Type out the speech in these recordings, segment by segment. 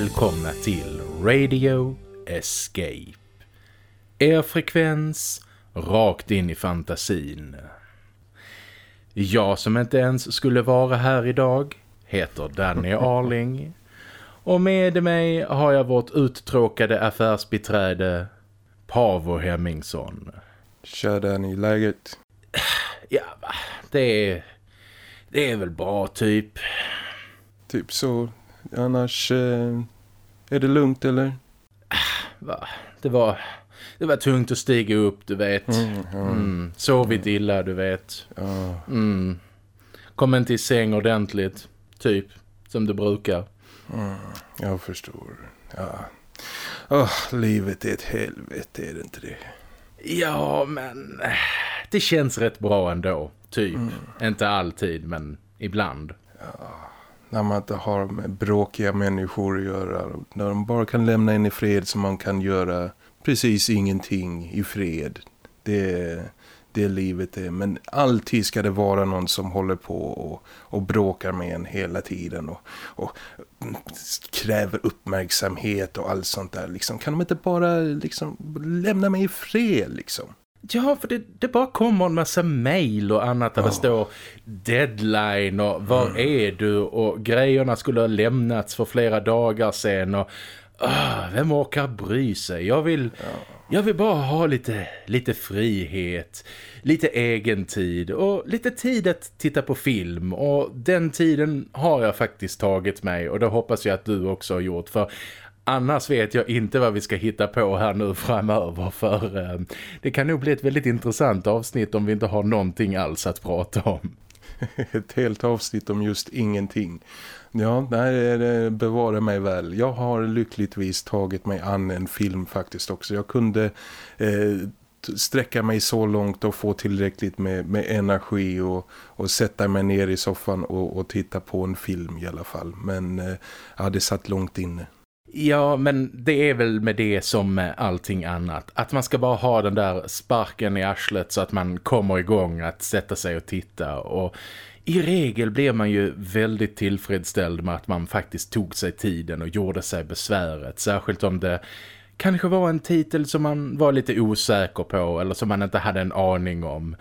Välkomna till Radio Escape. Er frekvens rakt in i fantasin. Jag som inte ens skulle vara här idag heter Danny Arling. Och med mig har jag vårt uttråkade affärsbiträde Pavo Hemmingsson. Tja Danny, läget? Ja, det är, det är väl bra typ. Typ så. Annars eh, är det lugnt eller? Va? Det var det var tungt att stiga upp, du vet. Mm, ja. mm, sovit illa, du vet. Ja. Mm. Kom inte i säng ordentligt, typ, som du brukar. Mm, jag förstår. Ja. Oh, livet är ett helvete, är det inte det? Ja, men det känns rätt bra ändå, typ. Mm. Inte alltid, men ibland. Ja, när man inte har med bråkiga människor att göra. När de bara kan lämna en i fred som man kan göra precis ingenting i fred. Det, det livet är. Men alltid ska det vara någon som håller på och, och bråkar med en hela tiden och, och kräver uppmärksamhet och allt sånt där. Liksom, kan de inte bara liksom, lämna mig i fred liksom? Ja, för det, det bara kommer en massa mejl och annat där oh. det står deadline och var mm. är du och grejerna skulle ha lämnats för flera dagar sedan och Ah, vem orkar bry sig? Jag vill, ja. jag vill bara ha lite, lite frihet, lite egen tid och lite tid att titta på film. Och den tiden har jag faktiskt tagit mig och det hoppas jag att du också har gjort. För annars vet jag inte vad vi ska hitta på här nu framöver. För eh, det kan nog bli ett väldigt intressant avsnitt om vi inte har någonting alls att prata om. ett helt avsnitt om just ingenting. Ja, nej, det mig väl. Jag har lyckligtvis tagit mig an en film faktiskt också. Jag kunde eh, sträcka mig så långt och få tillräckligt med, med energi och, och sätta mig ner i soffan och, och titta på en film i alla fall. Men eh, jag hade satt långt inne. Ja, men det är väl med det som med allting annat. Att man ska bara ha den där sparken i arslet så att man kommer igång att sätta sig och titta. Och i regel blir man ju väldigt tillfredsställd med att man faktiskt tog sig tiden och gjorde sig besväret. Särskilt om det kanske var en titel som man var lite osäker på eller som man inte hade en aning om.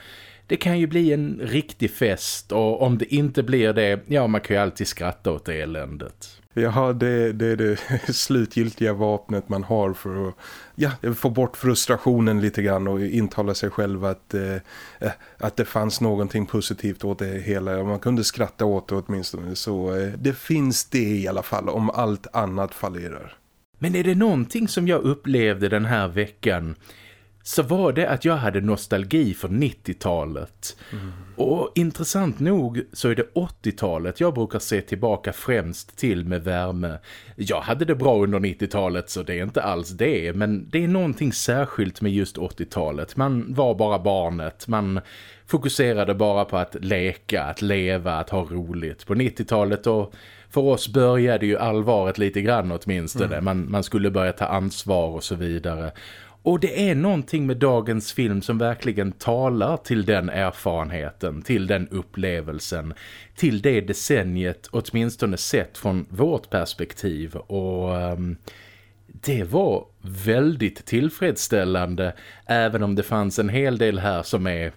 Det kan ju bli en riktig fest och om det inte blir det, ja man kan ju alltid skratta åt det eländet. Jaha, det, det är det slutgiltiga vapnet man har för att ja, få bort frustrationen lite grann och intala sig själv att, eh, eh att det fanns någonting positivt åt det hela. Man kunde skratta åt det åtminstone. Så eh, det finns det i alla fall om allt annat fallerar. Men är det någonting som jag upplevde den här veckan så var det att jag hade nostalgi för 90-talet. Mm. Och intressant nog så är det 80-talet jag brukar se tillbaka främst till med värme. Jag hade det bra under 90-talet så det är inte alls det. Men det är någonting särskilt med just 80-talet. Man var bara barnet. Man fokuserade bara på att leka, att leva, att ha roligt. På 90-talet och för oss började ju allvaret lite grann åtminstone. Mm. Man, man skulle börja ta ansvar och så vidare. Och det är någonting med dagens film som verkligen talar till den erfarenheten, till den upplevelsen, till det decenniet åtminstone sett från vårt perspektiv. Och um, det var väldigt tillfredsställande även om det fanns en hel del här som är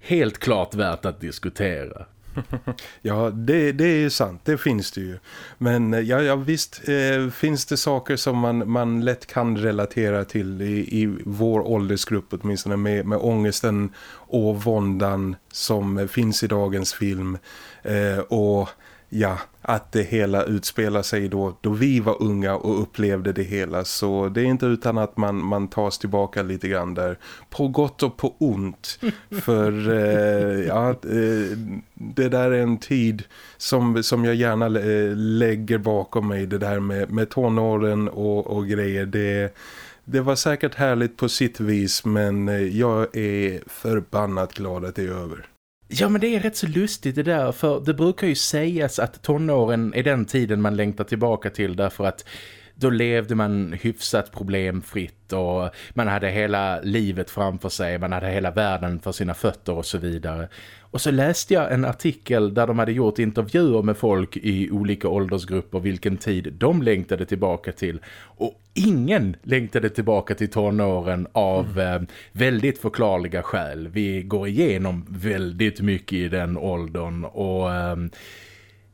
helt klart värt att diskutera. ja, det, det är sant. Det finns det ju. Men eh, ja, ja visst eh, finns det saker som man, man lätt kan relatera till i, i vår åldersgrupp åtminstone med, med ångesten och våndan som eh, finns i dagens film. Eh, och ja, att det hela utspelar sig då, då vi var unga och upplevde det hela. Så det är inte utan att man, man tas tillbaka lite grann där. På gott och på ont. För eh, ja, eh, det där är en tid som, som jag gärna eh, lägger bakom mig. Det där med, med tonåren och, och grejer. Det det var säkert härligt på sitt vis men eh, jag är förbannat glad att det är över. Ja men det är rätt så lustigt det där för det brukar ju sägas att tonåren är den tiden man längtar tillbaka till därför att då levde man hyfsat problemfritt och man hade hela livet framför sig, man hade hela världen för sina fötter och så vidare. Och så läste jag en artikel där de hade gjort intervjuer med folk i olika åldersgrupper vilken tid de längtade tillbaka till. Och ingen längtade tillbaka till tonåren av mm. eh, väldigt förklarliga skäl. Vi går igenom väldigt mycket i den åldern och... Eh,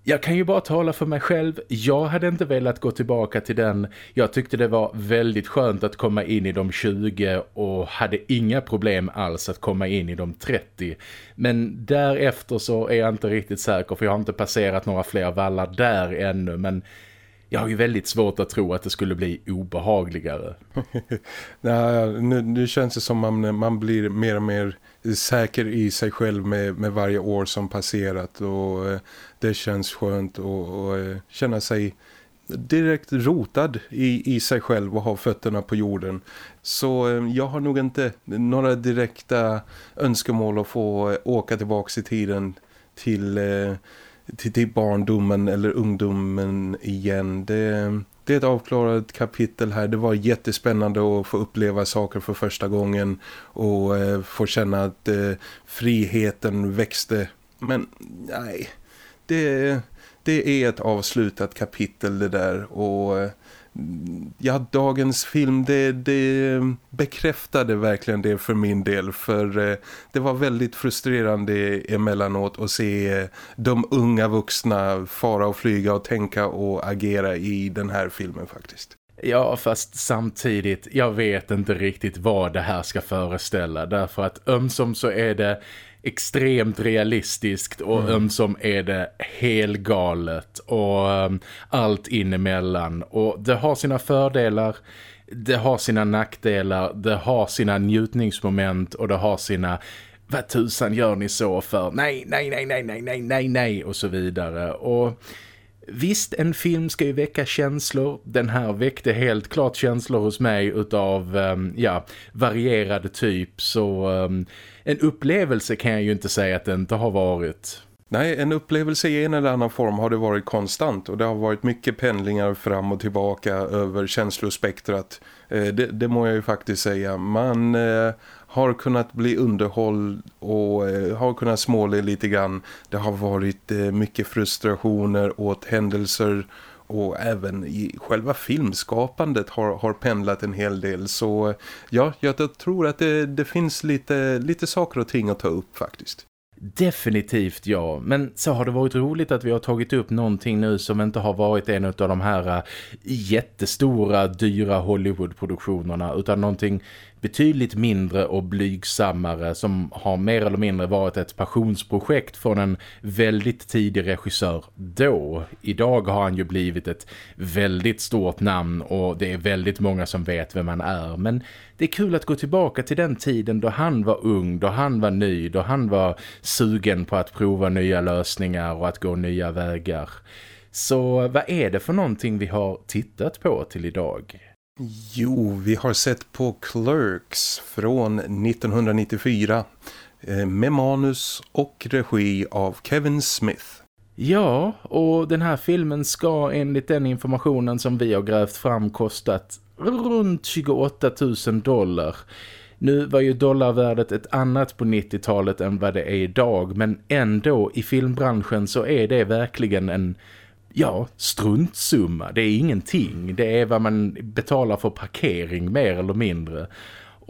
jag kan ju bara tala för mig själv. Jag hade inte velat gå tillbaka till den. Jag tyckte det var väldigt skönt att komma in i de 20 och hade inga problem alls att komma in i de 30. Men därefter så är jag inte riktigt säker för jag har inte passerat några fler vallar där ännu. Men jag har ju väldigt svårt att tro att det skulle bli obehagligare. ja, nu, nu känns det som att man, man blir mer och mer säker i sig själv med, med varje år som passerat och eh, det känns skönt att eh, känna sig direkt rotad i, i sig själv och ha fötterna på jorden. Så eh, jag har nog inte några direkta önskemål att få eh, åka tillbaka i tiden till, till, till barndomen eller ungdomen igen. Det, det är ett avklarat kapitel här. Det var jättespännande att få uppleva saker för första gången och eh, få känna att eh, friheten växte. Men nej, det, det är ett avslutat kapitel det där och eh, ja, dagens film det, det bekräftade verkligen det för min del för eh, det var väldigt frustrerande emellanåt att se eh, de unga vuxna fara och flyga och tänka och agera i den här filmen faktiskt. Ja, fast samtidigt, jag vet inte riktigt vad det här ska föreställa. Därför att ömsom så är det extremt realistiskt och mm. ömsom är det helgalet och um, allt inemellan. Och det har sina fördelar, det har sina nackdelar, det har sina njutningsmoment och det har sina vad tusan gör ni så för? Nej, nej, nej, nej, nej, nej, nej, nej och så vidare. Och Visst, en film ska ju väcka känslor. Den här väckte helt klart känslor hos mig utav um, ja, varierad typ. Så um, en upplevelse kan jag ju inte säga att det inte har varit. Nej, en upplevelse i en eller annan form har det varit konstant och det har varit mycket pendlingar fram och tillbaka över känslospektrat. Eh, det, det må jag ju faktiskt säga. Man eh, har kunnat bli underhåll och eh, har kunnat småle lite grann. Det har varit eh, mycket frustrationer åt händelser och även i själva filmskapandet har, har pendlat en hel del. Så eh, ja, jag tror att det, det finns lite, lite saker och ting att ta upp faktiskt. Definitivt ja, men så har det varit roligt att vi har tagit upp någonting nu som inte har varit en av de här eh, jättestora, dyra Hollywood-produktionerna utan någonting betydligt mindre och blygsammare som har mer eller mindre varit ett passionsprojekt från en väldigt tidig regissör då. Idag har han ju blivit ett väldigt stort namn och det är väldigt många som vet vem han är. Men det är kul att gå tillbaka till den tiden då han var ung, då han var ny, då han var sugen på att prova nya lösningar och att gå nya vägar. Så vad är det för någonting vi har tittat på till idag? Jo, vi har sett på Clerks från 1994 eh, med manus och regi av Kevin Smith. Ja, och den här filmen ska enligt den informationen som vi har grävt fram kostat runt 28 000 dollar. Nu var ju dollarvärdet ett annat på 90-talet än vad det är idag men ändå i filmbranschen så är det verkligen en ja, struntsumma. Det är ingenting. Det är vad man betalar för parkering mer eller mindre.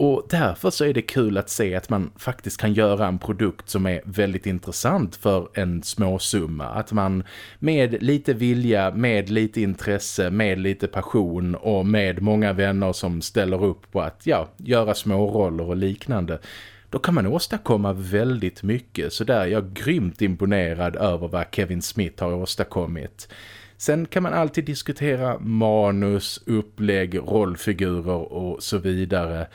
Och därför så är det kul att se att man faktiskt kan göra en produkt som är väldigt intressant för en småsumma. Att man med lite vilja, med lite intresse, med lite passion och med många vänner som ställer upp på att ja, göra små roller och liknande då kan man åstadkomma väldigt mycket. Så där är jag grymt imponerad över vad Kevin Smith har åstadkommit. Sen kan man alltid diskutera manus, upplägg, rollfigurer och så vidare.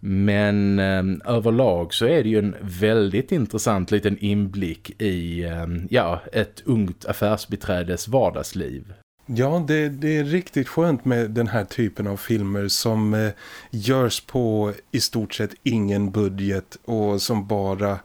Men eh, överlag så är det ju en väldigt intressant liten inblick i eh, ja, ett ungt affärsbiträdes vardagsliv. Ja, det, det, är riktigt skönt med den här typen av filmer som eh, görs på i stort sett ingen budget och som bara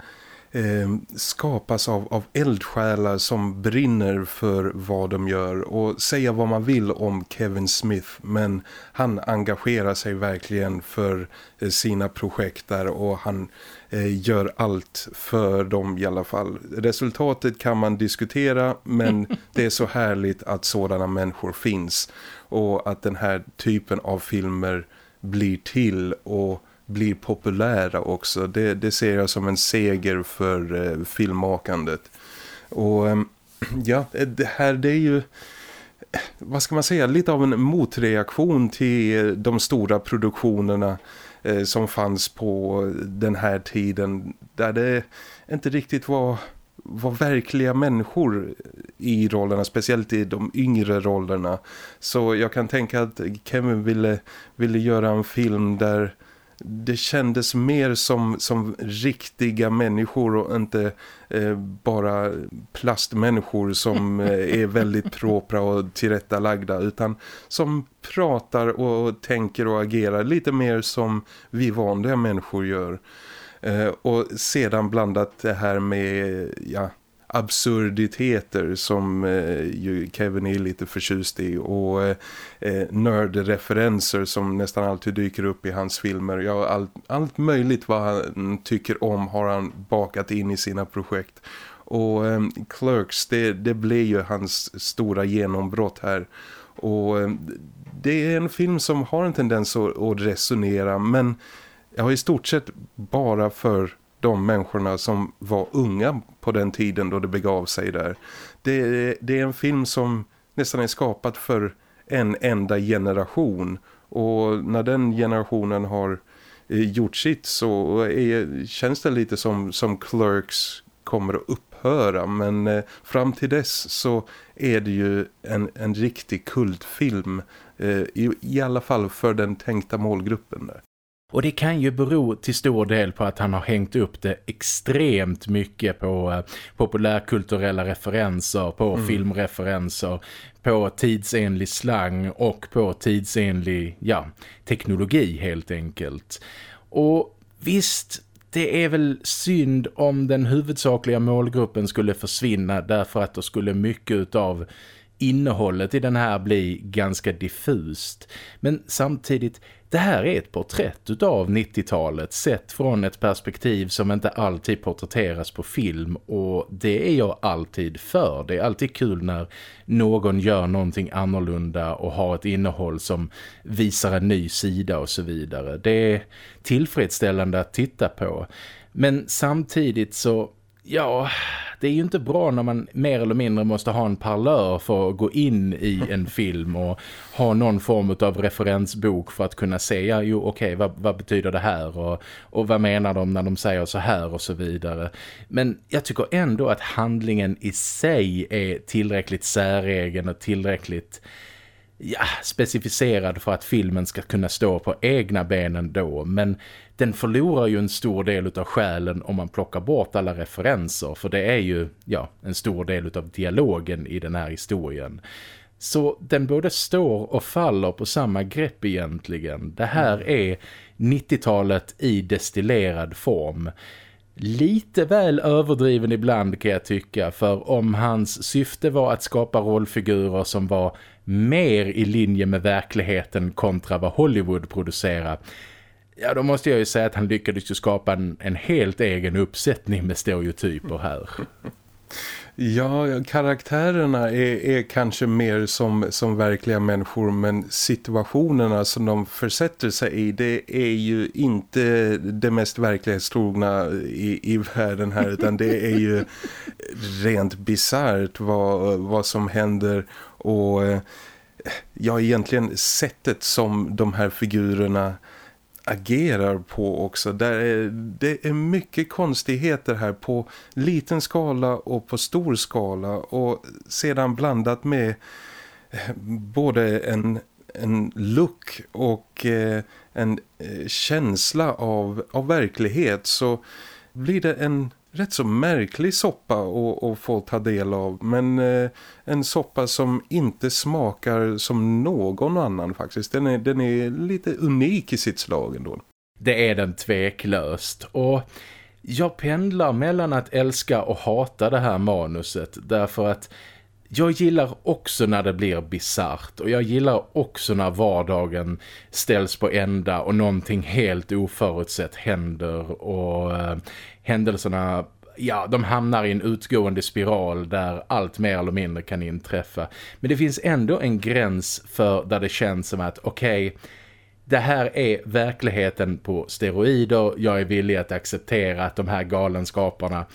eh, skapas av, av eldsjälar som brinner för vad de gör och säga vad man vill om Kevin Smith men han engagerar sig verkligen för eh, sina projekt där och han eh, gör allt för dem i alla fall. Resultatet kan man diskutera men det är så härligt att sådana människor finns och att den här typen av filmer blir till och blir populära också. Det, det ser jag som en seger för eh, filmmakandet. Och ehm, eh, ja, det här det är ju eh, vad ska man säga, lite av en motreaktion till eh, de stora produktionerna eh, som fanns på den här tiden där det inte riktigt var, var verkliga människor i rollerna, speciellt i de yngre rollerna. Så jag kan tänka att Kevin ville, ville göra en film där det kändes mer som, som riktiga människor och inte eh, bara plastmänniskor som eh, är väldigt propra och tillrättalagda utan som pratar och tänker och agerar lite mer som vi vanliga människor gör. Eh, och sedan blandat det här med ja, absurditeter som eh, ju Kevin är lite förtjust i och eh, eh, nördreferenser som nästan alltid dyker upp i hans filmer. Ja, allt, allt möjligt vad han tycker om har han bakat in i sina projekt. Och eh, Clerks, det, det blev ju hans stora genombrott här. Och eh, det är en film som har en tendens att, att resonera men jag har i stort sett bara för de människorna som var unga på den tiden då det begav sig där. Det, det är en film som nästan är skapad för en enda generation och när den generationen har eh, gjort sitt så är, känns det lite som, som Clerks kommer att upphöra men eh, fram till dess så är det ju en, en riktig kultfilm eh, i, i alla fall för den tänkta målgruppen där. Och det kan ju bero till stor del på att han har hängt upp det extremt mycket på eh, populärkulturella referenser, på mm. filmreferenser, på tidsenlig slang och på tidsenlig ja, teknologi helt enkelt. Och visst, det är väl synd om den huvudsakliga målgruppen skulle försvinna därför att då skulle mycket av innehållet i den här bli ganska diffust. Men samtidigt, det här är ett porträtt utav 90-talet sett från ett perspektiv som inte alltid porträtteras på film och det är jag alltid för. Det är alltid kul när någon gör någonting annorlunda och har ett innehåll som visar en ny sida och så vidare. Det är tillfredsställande att titta på. Men samtidigt så Ja, det är ju inte bra när man mer eller mindre måste ha en parlör för att gå in i en film och ha någon form av referensbok för att kunna säga, jo okej, okay, vad, vad, betyder det här och, och vad menar de när de säger så här och så vidare. Men jag tycker ändå att handlingen i sig är tillräckligt säregen och tillräckligt ja, specificerad för att filmen ska kunna stå på egna benen då. Men den förlorar ju en stor del av själen om man plockar bort alla referenser. För det är ju ja, en stor del av dialogen i den här historien. Så den både står och faller på samma grepp egentligen. Det här mm. är 90-talet i destillerad form. Lite väl överdriven ibland kan jag tycka för om hans syfte var att skapa rollfigurer som var mer i linje med verkligheten kontra vad Hollywood producerar Ja, då måste jag ju säga att han lyckades ju skapa en, en helt egen uppsättning med stereotyper här. Ja, karaktärerna är, är kanske mer som, som verkliga människor men situationerna som de försätter sig i det är ju inte det mest verklighetstrogna i, i världen här utan det är ju rent bizarrt vad, vad som händer och eh, ja, egentligen sättet som de här figurerna agerar på också. Där är, det är mycket konstigheter här på liten skala och på stor skala och sedan blandat med eh, både en, en look och eh, en känsla av, av verklighet så blir det en rätt så märklig soppa att, att få ta del av. Men eh, en soppa som inte smakar som någon annan faktiskt. Den är, den är lite unik i sitt slag ändå. Det är den tveklöst. Och jag pendlar mellan att älska och hata det här manuset därför att jag gillar också när det blir bizart och jag gillar också när vardagen ställs på ända och någonting helt oförutsett händer och eh, händelserna ja, de hamnar i en utgående spiral där allt mer eller mindre kan inträffa. Men det finns ändå en gräns för där det känns som att okej, okay, det här är verkligheten på steroider. Jag är villig att acceptera att de här galenskaparna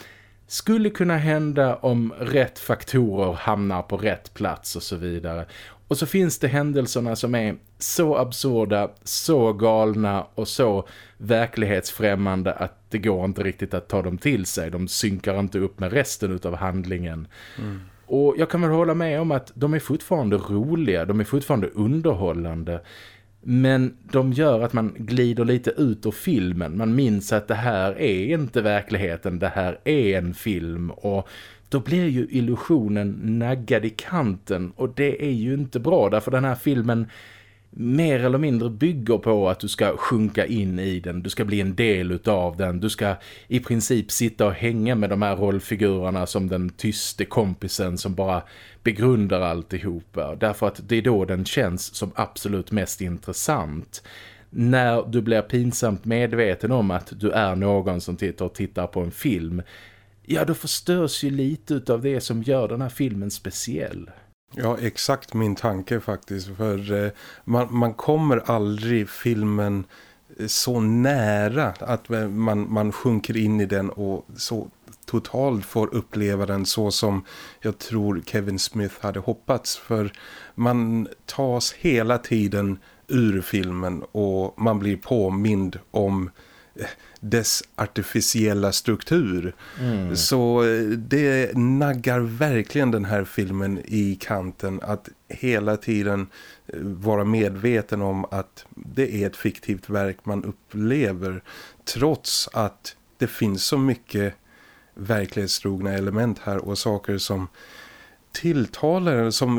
skulle kunna hända om rätt faktorer hamnar på rätt plats och så vidare. Och så finns det händelserna som är så absurda, så galna och så verklighetsfrämmande att det går inte riktigt att ta dem till sig. De synkar inte upp med resten av handlingen. Mm. Och jag kan väl hålla med om att de är fortfarande roliga, de är fortfarande underhållande. Men de gör att man glider lite ut ur filmen. Man minns att det här är inte verkligheten, det här är en film. Och då blir ju illusionen naggad i kanten. Och det är ju inte bra, därför den här filmen mer eller mindre bygger på att du ska sjunka in i den, du ska bli en del utav den, du ska i princip sitta och hänga med de här rollfigurerna som den tyste kompisen som bara begrundar alltihopa. Därför att det är då den känns som absolut mest intressant. När du blir pinsamt medveten om att du är någon som tittar och tittar på en film, ja då förstörs ju lite av det som gör den här filmen speciell. Ja, exakt min tanke faktiskt. För eh, man, man kommer aldrig filmen eh, så nära att eh, man, man sjunker in i den och så totalt får uppleva den så som jag tror Kevin Smith hade hoppats. För man tas hela tiden ur filmen och man blir påmind om eh, dess artificiella struktur. Mm. Så eh, det naggar verkligen den här filmen i kanten att hela tiden eh, vara medveten om att det är ett fiktivt verk man upplever trots att det finns så mycket verklighetstrogna element här och saker som tilltalar som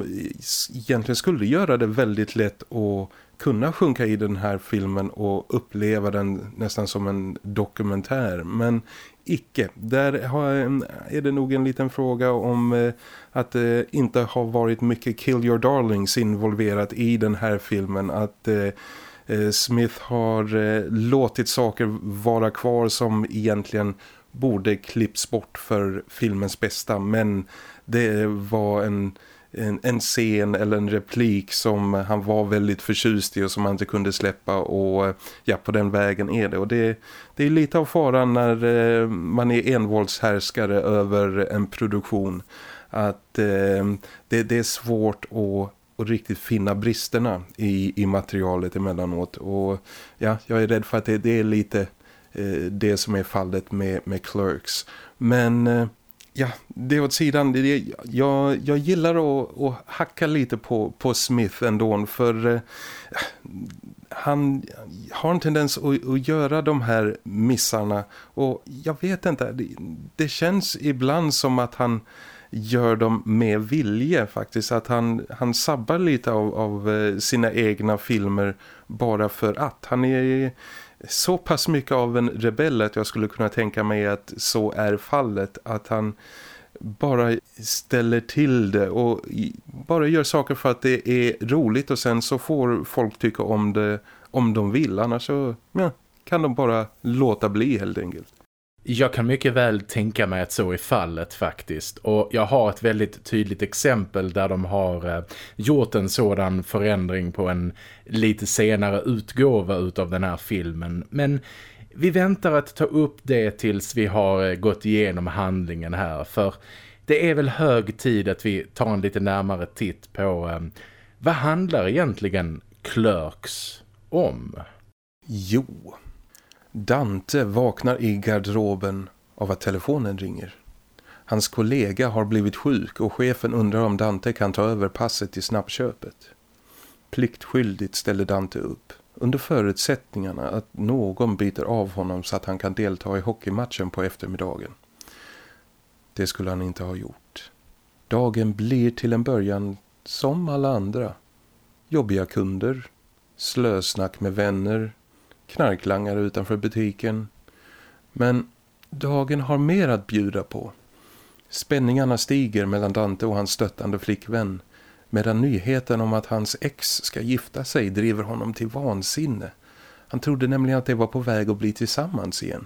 egentligen skulle göra det väldigt lätt att kunna sjunka i den här filmen och uppleva den nästan som en dokumentär. Men icke. Där är det nog en liten fråga om eh, att det inte har varit mycket Kill Your Darlings involverat i den här filmen. Att eh, eh Smith har eh, låtit saker vara kvar som egentligen borde klipps bort för filmens bästa. Men det var en en, en scen eller en replik som han var väldigt förtjust i och som han inte kunde släppa och eh, ja, på den vägen är det. Och det, det är lite av faran när eh, man är envåldshärskare över en produktion att eh, det, det är svårt att och riktigt finna bristerna i, i materialet emellanåt. Och ja, jag är rädd för att det, det är lite eh, det som är fallet med, med Clerks. Men eh, ja, det åt sidan. Det, jag, jag gillar att, att hacka lite på, på Smith ändå för eh, han har en tendens att, att, göra de här missarna och jag vet inte, det, det, känns ibland som att han gör dem med vilje faktiskt. Att han, han sabbar lite av, av eh, sina egna filmer bara för att. Han är så pass mycket av en rebell att jag skulle kunna tänka mig att så är fallet. Att han bara ställer till det och bara gör saker för att det är roligt och sen så får folk tycka om det om de vill. Annars så ja, kan de bara låta bli helt enkelt. Jag kan mycket väl tänka mig att så är fallet faktiskt. Och jag har ett väldigt tydligt exempel där de har eh, gjort en sådan förändring på en lite senare utgåva utav den här filmen. Men vi väntar att ta upp det tills vi har eh, gått igenom handlingen här. För det är väl hög tid att vi tar en lite närmare titt på eh, vad handlar egentligen Clerks om? Jo, Dante vaknar i garderoben av att telefonen ringer. Hans kollega har blivit sjuk och chefen undrar om Dante kan ta över passet i snabbköpet. Pliktskyldigt ställer Dante upp under förutsättningarna att någon byter av honom så att han kan delta i hockeymatchen på eftermiddagen. Det skulle han inte ha gjort. Dagen blir till en början som alla andra. Jobbiga kunder, slösnack med vänner, knarklangare utanför butiken. Men Dagen har mer att bjuda på. Spänningarna stiger mellan Dante och hans stöttande flickvän medan nyheten om att hans ex ska gifta sig driver honom till vansinne. Han trodde nämligen att de var på väg att bli tillsammans igen.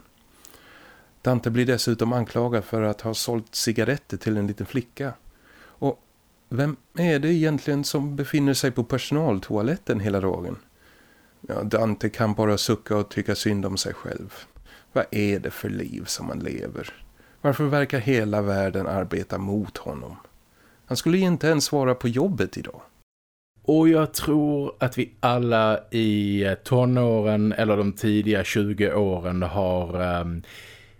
Dante blir dessutom anklagad för att ha sålt cigaretter till en liten flicka. Och vem är det egentligen som befinner sig på personaltoaletten hela dagen? Ja, Dante kan bara sucka och tycka synd om sig själv. Vad är det för liv som han lever? Varför verkar hela världen arbeta mot honom? Han skulle inte ens vara på jobbet idag. Och jag tror att vi alla i tonåren eller de tidiga 20 åren har ehm,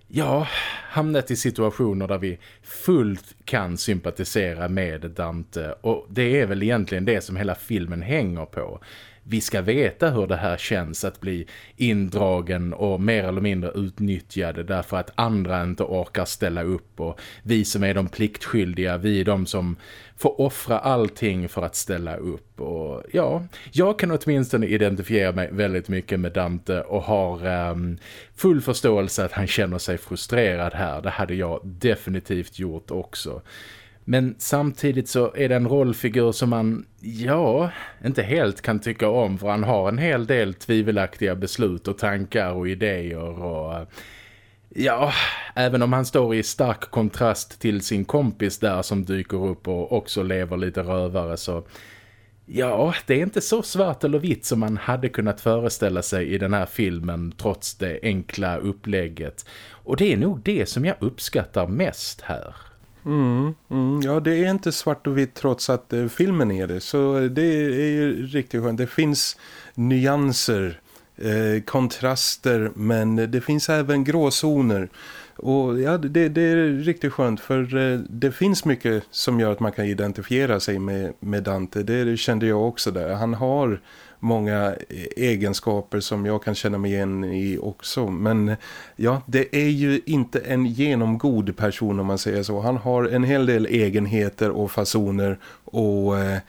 ja, hamnat i situationer där vi fullt kan sympatisera med Dante. Och det är väl egentligen det som hela filmen hänger på vi ska veta hur det här känns att bli indragen och mer eller mindre utnyttjade därför att andra inte orkar ställa upp och vi som är de pliktskyldiga, vi är de som får offra allting för att ställa upp och ja, jag kan åtminstone identifiera mig väldigt mycket med Dante och har um, full förståelse att han känner sig frustrerad här, det hade jag definitivt gjort också. Men samtidigt så är det en rollfigur som man, ja, inte helt kan tycka om för han har en hel del tvivelaktiga beslut och tankar och idéer och... Ja, även om han står i stark kontrast till sin kompis där som dyker upp och också lever lite rövare så... Ja, det är inte så svart eller vitt som man hade kunnat föreställa sig i den här filmen trots det enkla upplägget. Och det är nog det som jag uppskattar mest här. Mm, mm, ja, det är inte svart och vitt trots att eh, filmen är det. Så eh, det är ju riktigt skönt. Det finns nyanser, eh, kontraster, men det finns även gråzoner. Och ja, det, det, är riktigt skönt för eh, det finns mycket som gör att man kan identifiera sig med, med Dante. Det kände jag också där. Han har många e- egenskaper som jag kan känna mig igen i också. Men ja, det är ju inte en genomgod person om man säger så. Han har en hel del egenheter och fasoner och eh,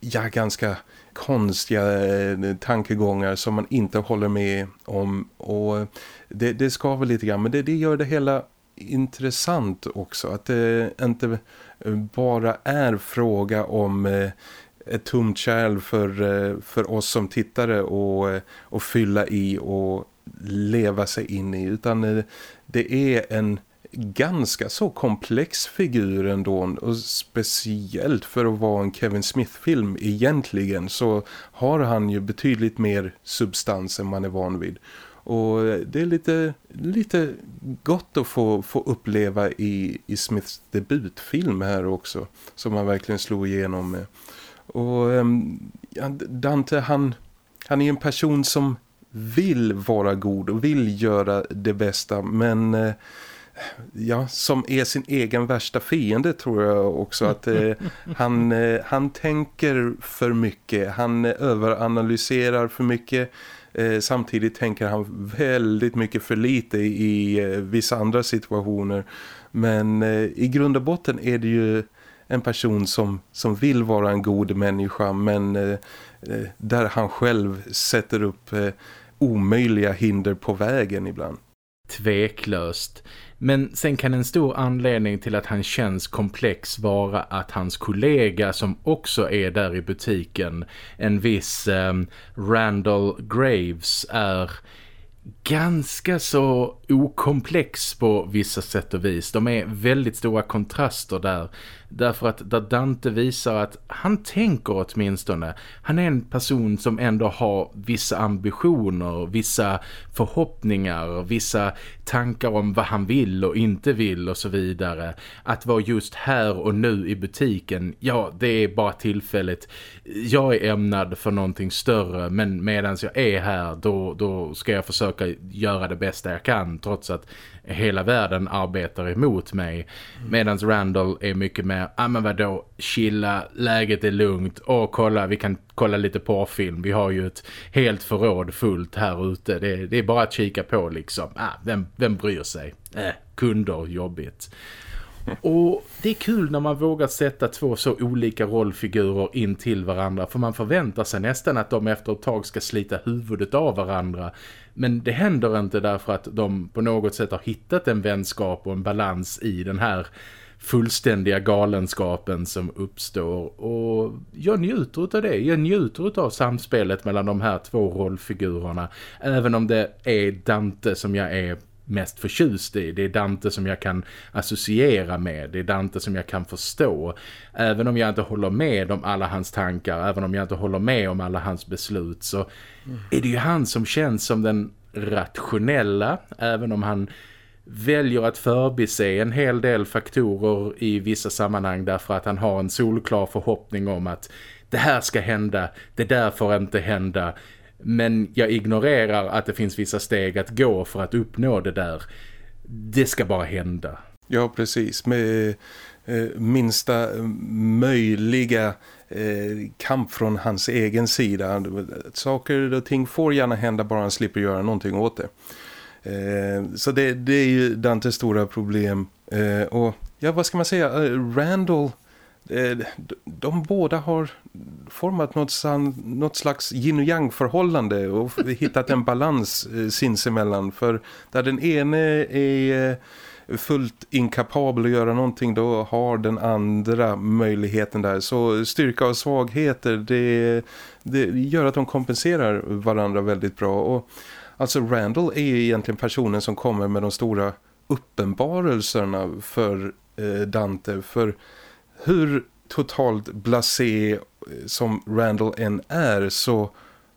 ja, ganska konstiga eh, tankegångar som man inte håller med om. Och det, det ska väl lite grann, men det, det gör det hela intressant också. Att det inte bara är fråga om eh, ett tomt kärl för, eh, för oss som tittare och, eh, och fylla i och leva sig in i utan eh, det är en ganska så komplex figur ändå och speciellt för att vara en Kevin Smith-film egentligen så har han ju betydligt mer substans än man är van vid. Och det är lite, lite gott att få, få uppleva i, i Smiths debutfilm här också som han verkligen slog igenom med. Och um, Dante han, han är en person som vill vara god och vill göra det bästa men uh, ja, som är sin egen värsta fiende tror jag också att uh, han, uh, han tänker för mycket, han överanalyserar för mycket samtidigt tänker han väldigt mycket för lite i vissa andra situationer. Men i grund och botten är det ju en person som, som vill vara en god människa men eh, eh, där han själv sätter upp eh, omöjliga hinder på vägen ibland. Tveklöst. Men sen kan en stor anledning till att han känns komplex vara att hans kollega som också är där i butiken, en viss eh, Randall Graves, är ganska så okomplex på vissa sätt och vis. De är väldigt stora kontraster där. Därför att där Dante visar att han tänker åtminstone. Han är en person som ändå har vissa ambitioner, vissa förhoppningar, vissa tankar om vad han vill och inte vill och så vidare. Att vara just här och nu i butiken, ja det är bara tillfälligt. Jag är ämnad för någonting större men medan jag är här då, då ska jag försöka göra det bästa jag kan trots att hela världen arbetar emot mig. Medan Randall är mycket mer, ja men vadå, chilla, läget är lugnt, och kolla, vi kan kolla lite porrfilm. Vi har ju ett helt förråd fullt här ute. Det, det är bara att kika på liksom. Ah, vem, vem bryr sig? Äh, kunder, jobbigt. Och det är kul när man vågar sätta två så olika rollfigurer in till varandra för man förväntar sig nästan att de efter ett tag ska slita huvudet av varandra. Men det händer inte därför att de på något sätt har hittat en vänskap och en balans i den här fullständiga galenskapen som uppstår och jag njuter av det. Jag njuter av samspelet mellan de här två rollfigurerna även om det är Dante som jag är mest förtjust i. Det är Dante som jag kan associera med. Det är Dante som jag kan förstå. Även om jag inte håller med om alla hans tankar, även om jag inte håller med om alla hans beslut så mm. är det ju han som känns som den rationella, även om han väljer att förbise en hel del faktorer i vissa sammanhang därför att han har en solklar förhoppning om att det här ska hända, det där får inte hända men jag ignorerar att det finns vissa steg att gå för att uppnå det där. Det ska bara hända. Ja, precis. Med eh, minsta möjliga eh, kamp från hans egen sida. Saker och ting får gärna hända bara han slipper göra någonting åt det. Eh, så det, det, är ju Dantes stora problem. Eh, och ja, vad ska man säga? Eh, Randall, eh, Eh, de båda har format något, något slags yin och yang förhållande och hittat en balans eh, sinsemellan. För där den ene är eh, fullt inkapabel att göra någonting då har den andra möjligheten där. Så styrka och svagheter det, det gör att de kompenserar varandra väldigt bra och Alltså Randall är ju egentligen personen som kommer med de stora uppenbarelserna för Dante. För hur totalt blasé eh, som Randall än är så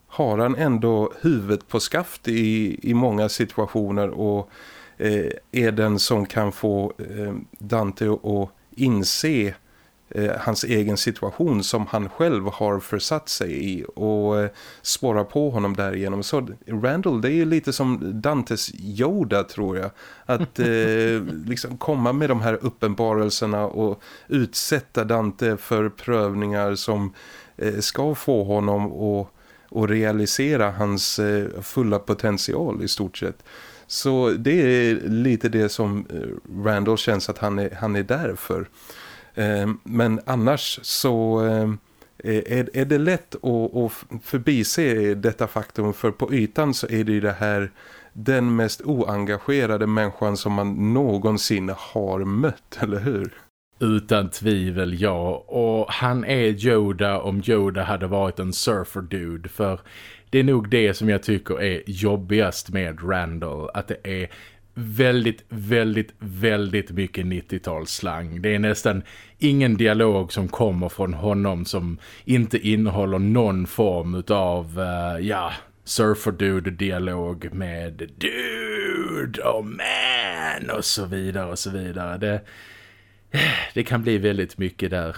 har han ändå huvudet på skaft i, i många situationer och eh, är den som kan få eh, Dante att inse eh, hans egen situation som han själv har försatt sig i och eh, spåra på honom därigenom. Så Randall det är lite som Dantes Yoda tror jag. Att eh, liksom komma med de här uppenbarelserna och utsätta Dante för prövningar som eh, ska få honom att och realisera hans eh, fulla potential i stort sett. Så det är lite det som Randall känns att han är, han är där för. Ehm, men annars så ehm, eh, är, är det lätt att, att förbise detta faktum för på ytan så är det ju det här den mest oengagerade människan som man någonsin har mött, eller hur? Utan tvivel, ja. Och han är Yoda om Yoda hade varit en surfer dude. För det är nog det som jag tycker är jobbigast med Randall. Att det är väldigt, väldigt, väldigt mycket 90-talsslang. Det är nästan ingen dialog som kommer från honom som inte innehåller någon form av, uh, eh, ja, Surferdude-dialog med dude och man och så vidare och så vidare. Det, det kan bli väldigt mycket där.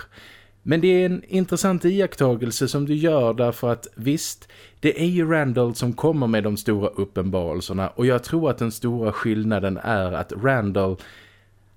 Men det är en intressant iakttagelse som du gör därför att visst, det är ju Randall som kommer med de stora uppenbarelserna och jag tror att den stora skillnaden är att Randall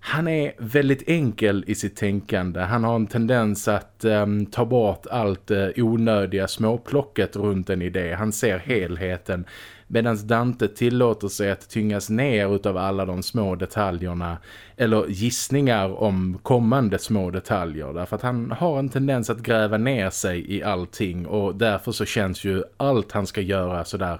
han är väldigt enkel i sitt tänkande. Han har en tendens att um, ta bort allt uh, onödiga småplocket runt en idé. Han ser helheten. Medan Dante tillåter sig att tyngas ner av alla de små detaljerna. Eller gissningar om kommande små detaljer. Därför att han har en tendens att gräva ner sig i allting. Och därför så känns ju allt han ska göra sådär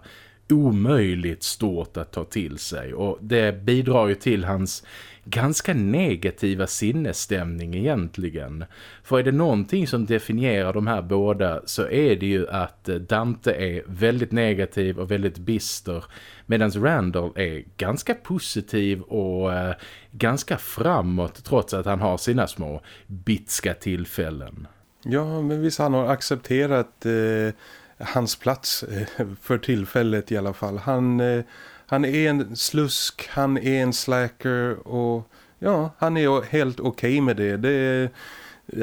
omöjligt stort att ta till sig. Och det bidrar ju till hans ganska negativa sinnesstämning egentligen. För är det någonting som definierar de här båda så är det ju att eh, Dante är väldigt negativ och väldigt bister medan Randall är ganska positiv och eh, ganska framåt trots att han har sina små bitska tillfällen. Ja, men visst han har accepterat eh, hans plats eh, för tillfället i alla fall. Han eh, han är en slusk, han är en slacker och ja, han är helt okej okay med det. det.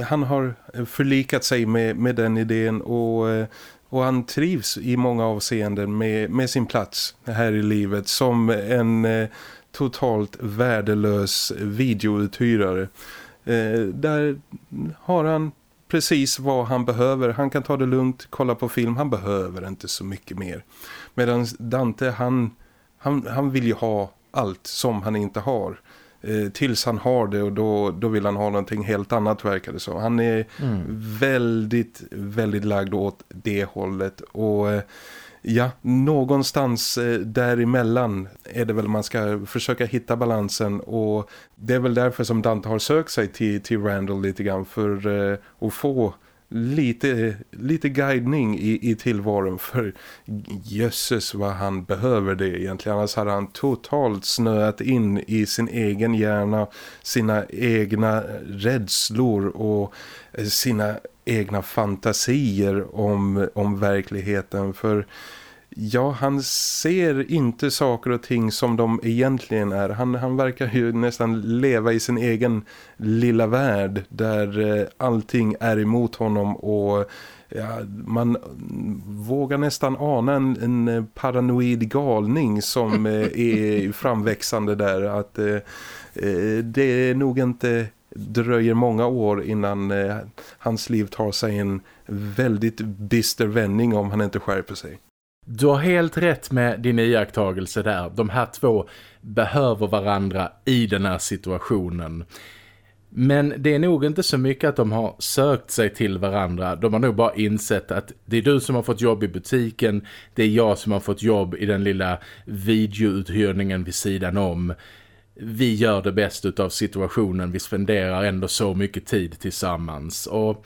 Han har förlikat sig med, med den idén och, eh, och han trivs i många avseenden med, med sin plats här i livet som en eh, totalt värdelös videouthyrare. Eh, där har han precis vad han behöver. Han kan ta det lugnt, kolla på film. Han behöver inte så mycket mer. Medan Dante, han han, han vill ju ha allt som han inte har. Eh, tills han har det och då, då vill han ha någonting helt annat verkar det så. Han är mm. väldigt, väldigt lagd åt det hållet och eh, ja, någonstans eh, däremellan är det väl man ska försöka hitta balansen och det är väl därför som Dante har sökt sig till, till Randall lite grann för eh, att få lite, lite guidning i, i tillvaron för jösses vad han behöver det egentligen. Annars hade han totalt snöat in i sin egen hjärna, sina egna rädslor och eh, sina egna fantasier om, om verkligheten för Ja, han ser inte saker och ting som de egentligen är. Han, han verkar ju nästan leva i sin egen lilla värld där eh, allting är emot honom och ja, man vågar nästan ana en, en paranoid galning som eh, är framväxande där. Att eh, eh, det är nog inte dröjer många år innan eh, hans liv tar sig en väldigt bister vändning om han inte skärper sig. Du har helt rätt med din iakttagelse där. De här två behöver varandra i den här situationen. Men det är nog inte så mycket att de har sökt sig till varandra. De har nog bara insett att det är du som har fått jobb i butiken. Det är jag som har fått jobb i den lilla videouthyrningen vid sidan om. Vi gör det bästa av situationen. Vi spenderar ändå så mycket tid tillsammans. Och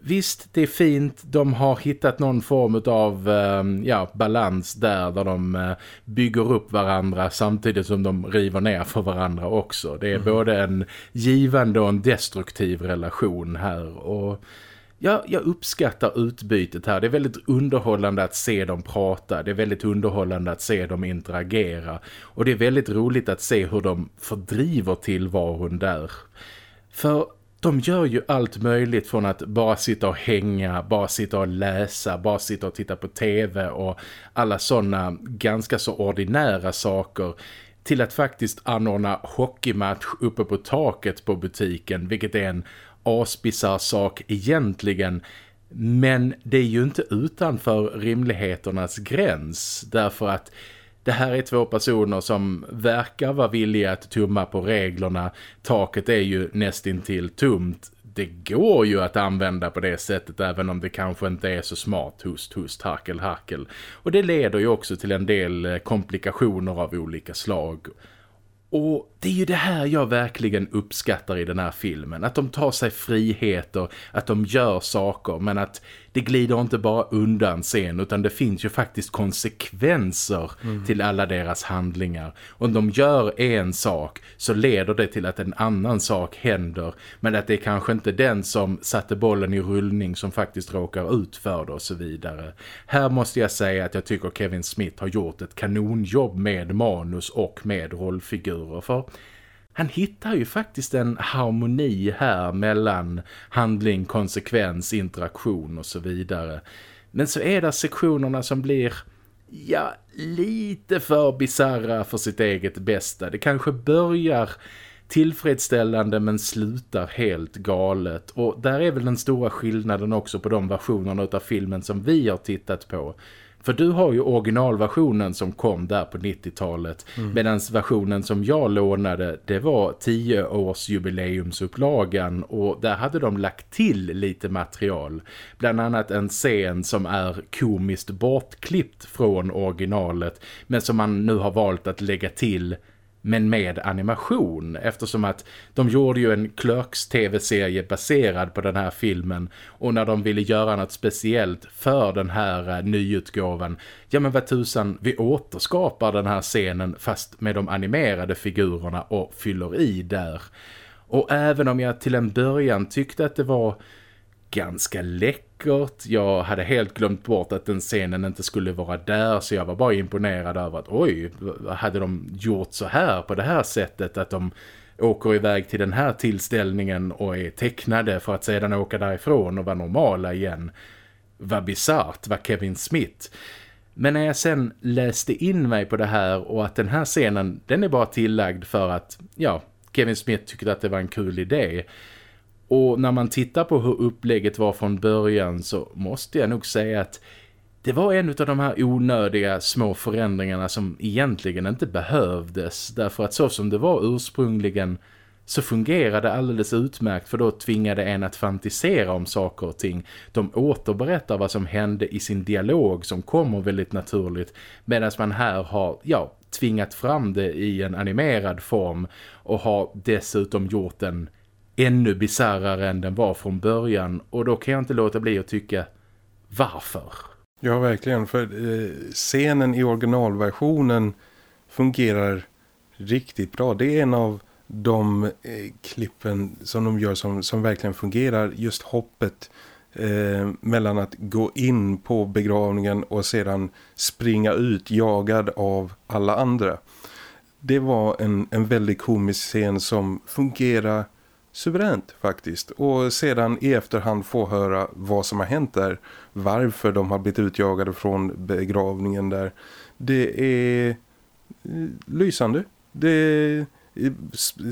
Visst, det är fint. De har hittat någon form av eh, ja, balans där, där de eh, bygger upp varandra samtidigt som de river ner för varandra också. Det är mm. både en givande och en destruktiv relation här och ja, jag uppskattar utbytet här. Det är väldigt underhållande att se dem prata. Det är väldigt underhållande att se dem interagera. Och det är väldigt roligt att se hur de fördriver tillvaron där. För de gör ju allt möjligt från att bara sitta och hänga, bara sitta och läsa, bara sitta och titta på tv och alla sådana ganska så ordinära saker till att faktiskt anordna hockeymatch uppe på taket på butiken vilket är en asbisar sak egentligen. Men det är ju inte utanför rimligheternas gräns därför att det här är två personer som verkar vara villiga att tumma på reglerna. Taket är ju nästintill tomt. Det går ju att använda på det sättet även om det kanske inte är så smart hust, hust, harkel, harkel. Och det leder ju också till en del eh, komplikationer av olika slag. Och det är ju det här jag verkligen uppskattar i den här filmen. Att de tar sig friheter, att de gör saker men att det glider inte bara undan sen utan det finns ju faktiskt konsekvenser mm. till alla deras handlingar. Om de gör en sak så leder det till att en annan sak händer men att det är kanske inte den som satte bollen i rullning som faktiskt råkar ut för det och så vidare. Här måste jag säga att jag tycker Kevin Smith har gjort ett kanonjobb med manus och med rollfigurer för han hittar ju faktiskt en harmoni här mellan handling, konsekvens, interaktion och så vidare. Men så är det sektionerna som blir ja, lite för bizarra för sitt eget bästa. Det kanske börjar tillfredsställande men slutar helt galet. Och där är väl den stora skillnaden också på de versionerna av filmen som vi har tittat på. För du har ju originalversionen som kom där på 90-talet. Mm. Medan versionen som jag lånade, det var 10 års jubileumsupplagan. Och där hade de lagt till lite material. Bland annat en scen som är komiskt bortklippt från originalet. Men som man nu har valt att lägga till men med animation eftersom att de gjorde ju en Clerks tv-serie baserad på den här filmen och när de ville göra något speciellt för den här eh, nyutgåvan ja men vad tusan, vi återskapar den här scenen fast med de animerade figurerna och fyller i där. Och även om jag till en början tyckte att det var ganska läckert. Jag hade helt glömt bort att den scenen inte skulle vara där så jag var bara imponerad över att oj, hade de gjort så här på det här sättet att de åker iväg till den här tillställningen och är tecknade för att sedan åka därifrån och vara normala igen. Vad bizart, vad Kevin Smith. Men när jag sen läste in mig på det här och att den här scenen, den är bara tillagd för att, ja, Kevin Smith tyckte att det var en kul idé- och när man tittar på hur upplägget var från början så måste jag nog säga att det var en av de här onödiga små förändringarna som egentligen inte behövdes därför att så som det var ursprungligen så fungerade alldeles utmärkt för då tvingade en att fantisera om saker och ting. De återberättar vad som hände i sin dialog som kommer väldigt naturligt medan man här har ja, tvingat fram det i en animerad form och har dessutom gjort den ännu bizarrare än den var från början och då kan jag inte låta bli att tycka varför? Ja, verkligen. För eh, scenen i originalversionen fungerar riktigt bra. Det är en av de eh, klippen som de gör som, som verkligen fungerar. Just hoppet eh, mellan att gå in på begravningen och sedan springa ut jagad av alla andra. Det var en, en väldigt komisk scen som fungerar suveränt faktiskt. Och sedan i efterhand få höra vad som har hänt där. Varför de har blivit utjagade från begravningen där. Det är eh, lysande. Det eh,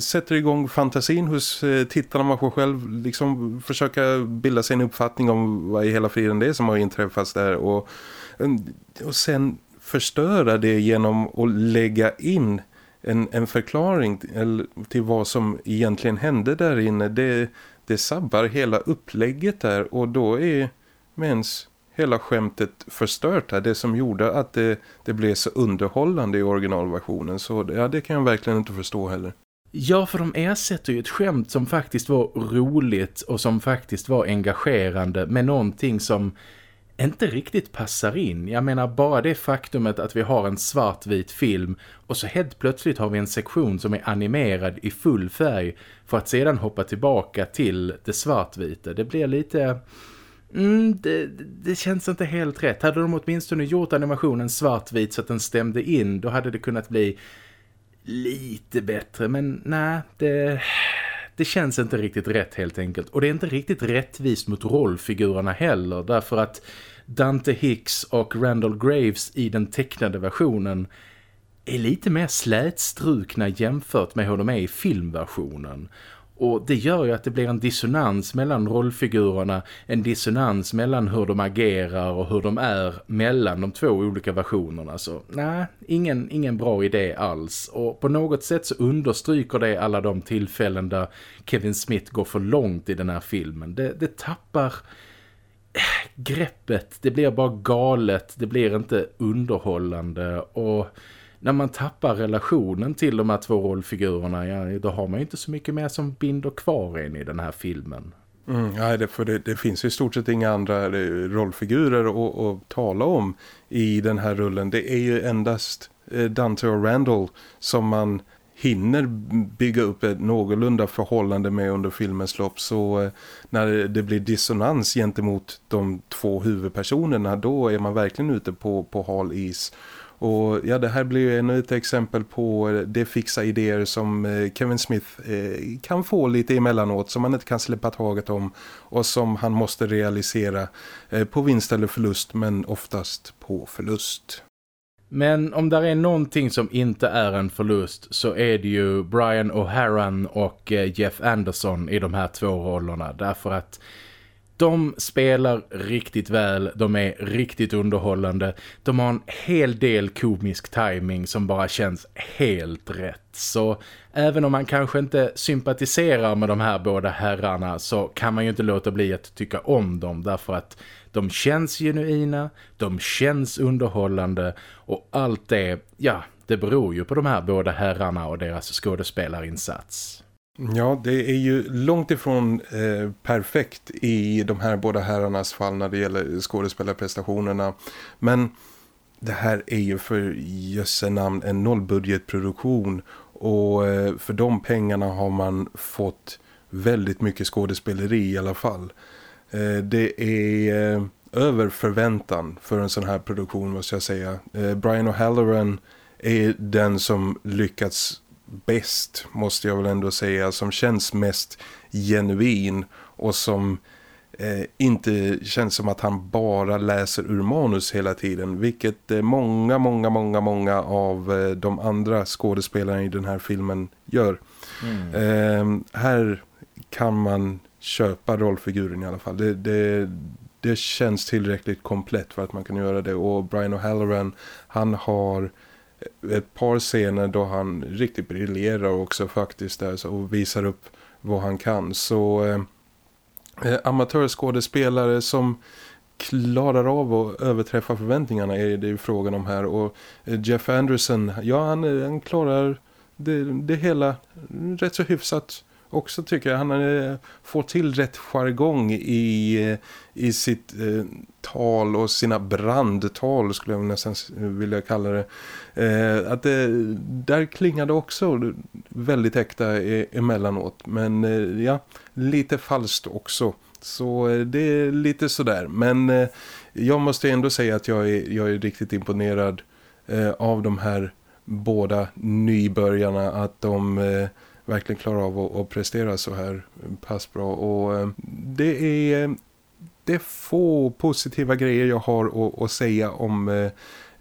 sätter igång fantasin hos eh, tittarna. Man får själv liksom försöka bilda sig en uppfattning om vad i hela friden det är som har inträffats där. Och, och sen förstöra det genom att lägga in en, en förklaring till, till vad som egentligen hände där inne. Det, det sabbar hela upplägget där och då är mens hela skämtet förstört här. Det som gjorde att det, det blev så underhållande i originalversionen. Så ja, det kan jag verkligen inte förstå heller. Ja, för de ersätter ju ett skämt som faktiskt var roligt och som faktiskt var engagerande med någonting som inte riktigt passar in. Jag menar bara det faktumet att vi har en svartvit film och så helt plötsligt har vi en sektion som är animerad i full färg för att sedan hoppa tillbaka till det svartvita. Det blir lite... Mm, det, det, känns inte helt rätt. Hade de åtminstone gjort animationen svartvit så att den stämde in, då hade det kunnat bli lite bättre. Men nej, det, det känns inte riktigt rätt helt enkelt. Och det är inte riktigt rättvist mot rollfigurerna heller. Därför att Dante Hicks och Randall Graves i den tecknade versionen är lite mer slätstrukna jämfört med hur de är i filmversionen. Och det gör ju att det blir en dissonans mellan rollfigurerna, en dissonans mellan hur de agerar och hur de är mellan de två olika versionerna. Så nej, ingen, ingen bra idé alls. Och på något sätt så understryker det alla de tillfällen där Kevin Smith går för långt i den här filmen. Det, det tappar eh, greppet, det blir bara galet, det blir inte underhållande och när man tappar relationen till de här två rollfigurerna, ja, då har man ju inte så mycket mer som binder kvar en i den här filmen. Mm, nej, det, för det, det, finns i stort sett inga andra eh, rollfigurer att, att tala om i den här rullen. Det är ju endast eh, Dante och Randall som man hinner bygga upp ett någorlunda förhållande med under filmens lopp så eh, när det blir dissonans gentemot de två huvudpersonerna då är man verkligen ute på, på hal is och ja, det här blir ju ännu ett exempel på eh, det fixa idéer som eh, Kevin Smith eh, kan få lite emellanåt som man inte kan släppa taget om och som han måste realisera på vinst eller förlust men oftast på förlust. Men om där är någonting som inte är en förlust så är det ju Brian O'Haran och Jeff Anderson i de här två rollerna därför att de spelar riktigt väl, de är riktigt underhållande. De har en hel del komisk timing som bara känns helt rätt. Så även om man kanske inte sympatiserar med de här båda herrarna så kan man ju inte låta bli att tycka om dem därför att de känns genuina, de känns underhållande och allt det, ja, det beror ju på de här båda herrarna och deras skådespelarinsats. Ja, det är ju långt ifrån eh, perfekt i de här båda herrarnas fall när det gäller skådespelarprestationerna. Men det här är ju för jösse namn en nollbudgetproduktion och eh, för de pengarna har man fått väldigt mycket skådespeleri i alla fall. Eh, det är eh, över förväntan för en sån här produktion måste jag säga. Eh, Brian O'Halloran är den som lyckats bäst måste jag väl ändå säga som känns mest genuin och som eh, inte känns som att han bara läser ur manus hela tiden vilket eh, många, många, många, många av eh, de andra skådespelarna i den här filmen gör. Mm. Ehm, här kan man köpa rollfiguren i alla fall. Det, det, det känns tillräckligt komplett för att man kan göra det. Och Brian O'Halloran, han har ett par scener då han riktigt briljerar också faktiskt där och visar upp vad han kan. Så eh, eh, amatörskådespelare som klarar av att överträffa förväntningarna är det ju frågan om här. Och eh, Jeff Anderson, ja han, eh, han klarar det, det hela rätt så hyfsat också tycker jag. Han eh, får till rätt jargong i, eh, i sitt eh, tal och sina brandtal skulle jag nästan vilja kalla det. Eh, att det, där klingade också väldigt äkta e, emellanåt. Men eh, ja, lite falskt också. Så det är lite sådär. Men eh, jag måste ändå säga att jag är, jag är riktigt imponerad eh, av de här båda nybörjarna. Att de verkligen klarar av att, att prestera så här pass bra. Och eh, det är, det är få positiva grejer jag har att, att säga om eh,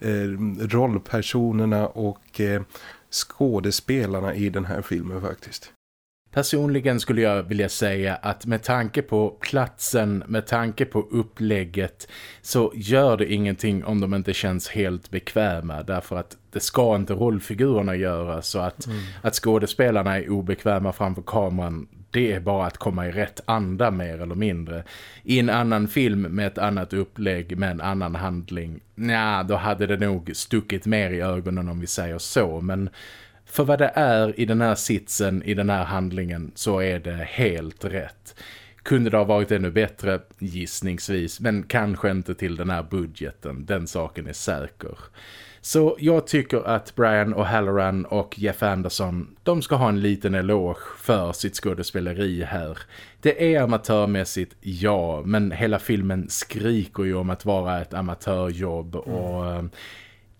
eh, rollpersonerna och skådespelarna i den här filmen faktiskt. Personligen skulle jag vilja säga att med tanke på platsen, med tanke på upplägget så gör det ingenting om de inte känns helt bekväma därför att det ska inte rollfigurerna göra så att, mm. att skådespelarna är obekväma framför kameran det är bara att komma i rätt anda mer eller mindre. I en annan film med ett annat upplägg med en annan handling, ja då hade det nog stuckit mer i ögonen om vi säger så men för vad det är i den här sitsen, i den här handlingen, så är det helt rätt. Kunde det ha varit ännu bättre, gissningsvis, men kanske inte till den här budgeten. Den saken är säker. Så jag tycker att Brian och Halloran och Jeff Anderson, de ska ha en liten eloge för sitt skådespeleri här. Det är amatörmässigt, ja, men hela filmen skriker ju om att vara ett amatörjobb och... Mm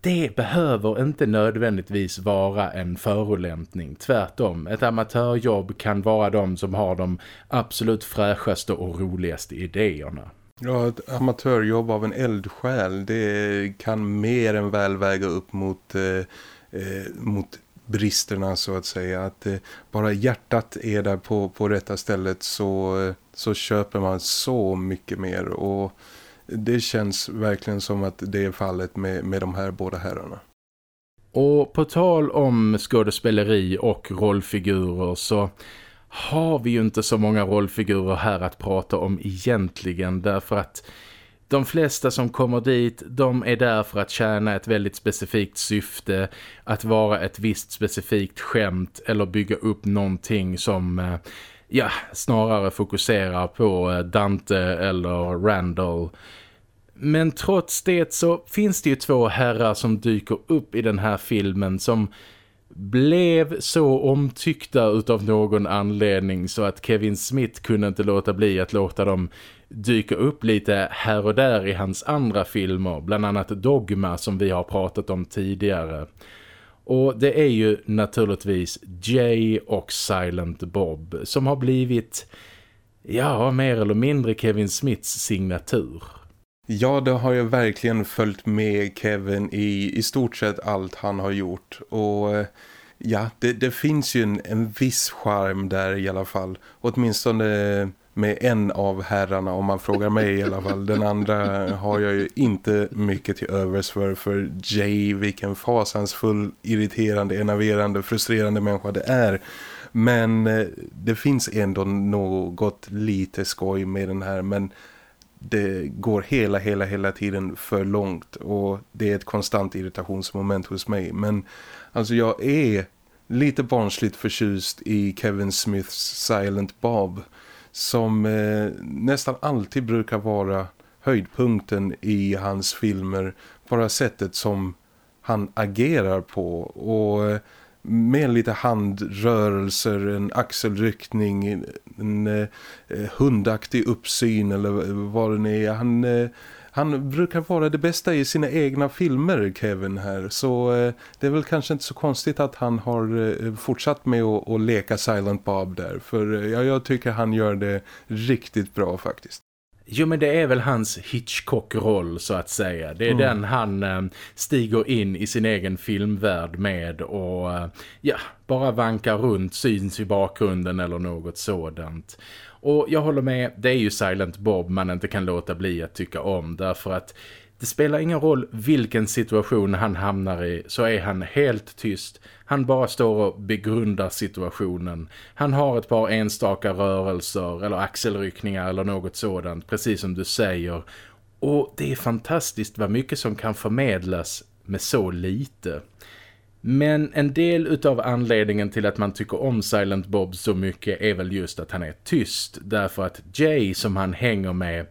det behöver inte nödvändigtvis vara en förolämpning. Tvärtom, ett amatörjobb kan vara de som har de absolut fräschaste och roligaste idéerna. Ja, ett amatörjobb av en eldsjäl, det kan mer än väl väga upp mot, eh, eh mot bristerna så att säga. Att eh, bara hjärtat är där på, på rätta stället så, så köper man så mycket mer och det känns verkligen som att det är fallet med, med de här båda herrarna. Och på tal om skådespeleri och rollfigurer så har vi ju inte så många rollfigurer här att prata om egentligen därför att de flesta som kommer dit, de är där för att tjäna ett väldigt specifikt syfte, att vara ett visst specifikt skämt eller bygga upp någonting som eh, ja, snarare fokuserar på eh, Dante eller Randall. Men trots det så finns det ju två herrar som dyker upp i den här filmen som blev så omtyckta utav någon anledning så att Kevin Smith kunde inte låta bli att låta dem dyka upp lite här och där i hans andra filmer, bland annat Dogma som vi har pratat om tidigare. Och det är ju naturligtvis Jay och Silent Bob som har blivit, ja, mer eller mindre Kevin Smiths signatur. Ja, det har jag verkligen följt med Kevin i, i stort sett allt han har gjort. Och eh, ja, det, det finns ju en, en viss charm där i alla fall. Åtminstone med en av herrarna om man frågar mig i alla fall. Den andra har jag ju inte mycket till övers för. För Jay, vilken fasansfull, irriterande, enerverande, frustrerande människa det är. Men eh, det finns ändå något lite skoj med den här. Men det går hela, hela, hela tiden för långt. Och det är ett konstant irritationsmoment hos mig. Men alltså jag är lite barnsligt förtjust i Kevin Smiths Silent Bob som eh, nästan alltid brukar vara höjdpunkten i hans filmer. Bara sättet som han agerar på och eh, med lite handrörelser, en axelryckning, en, en en hundaktig uppsyn eller vad det nu är. Han, eh, han brukar vara det bästa i sina egna filmer, Kevin här. Så eh, det är väl kanske inte så konstigt att han har eh, fortsatt med att, att leka Silent Bob där. För eh, ja, jag tycker han gör det riktigt bra faktiskt. Jo men det är väl hans Hitchcock-roll så att säga. Det är mm. den han eh, stiger in i sin egen filmvärld med och eh, ja, bara vankar runt, syns i bakgrunden eller något sådant. Och jag håller med, det är ju Silent Bob man inte kan låta bli att tycka om därför att det spelar ingen roll vilken situation han hamnar i så är han helt tyst. Han bara står och begrundar situationen. Han har ett par enstaka rörelser eller axelryckningar eller något sådant, precis som du säger. Och det är fantastiskt vad mycket som kan förmedlas med så lite. Men en del utav anledningen till att man tycker om Silent Bob så mycket är väl just att han är tyst. Därför att Jay som han hänger med,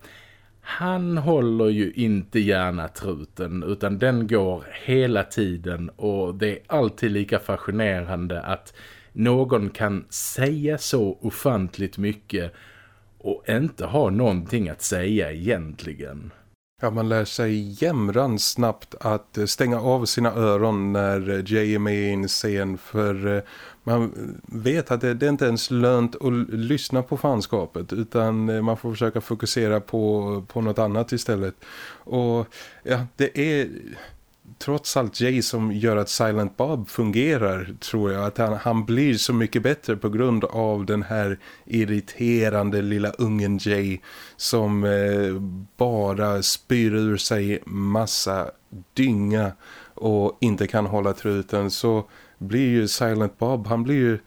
han håller ju inte gärna truten utan den går hela tiden och det är alltid lika fascinerande att någon kan säga så ofantligt mycket och inte ha någonting att säga egentligen. Ja, man lär sig jämran snabbt att eh, stänga av sina öron när eh, J.M. Jay är med i en scen för eh, man vet att det, det är inte ens lönt att lyssna på fanskapet utan man får försöka fokusera på, på något annat istället. Och ja, det är trots allt Jay som gör att Silent Bob fungerar tror jag. Att han, han blir så mycket bättre på grund av den här irriterande lilla ungen Jay som eh, bara spyr ur sig massa dynga och inte kan hålla truten så blir ju Silent Bob, han blir ju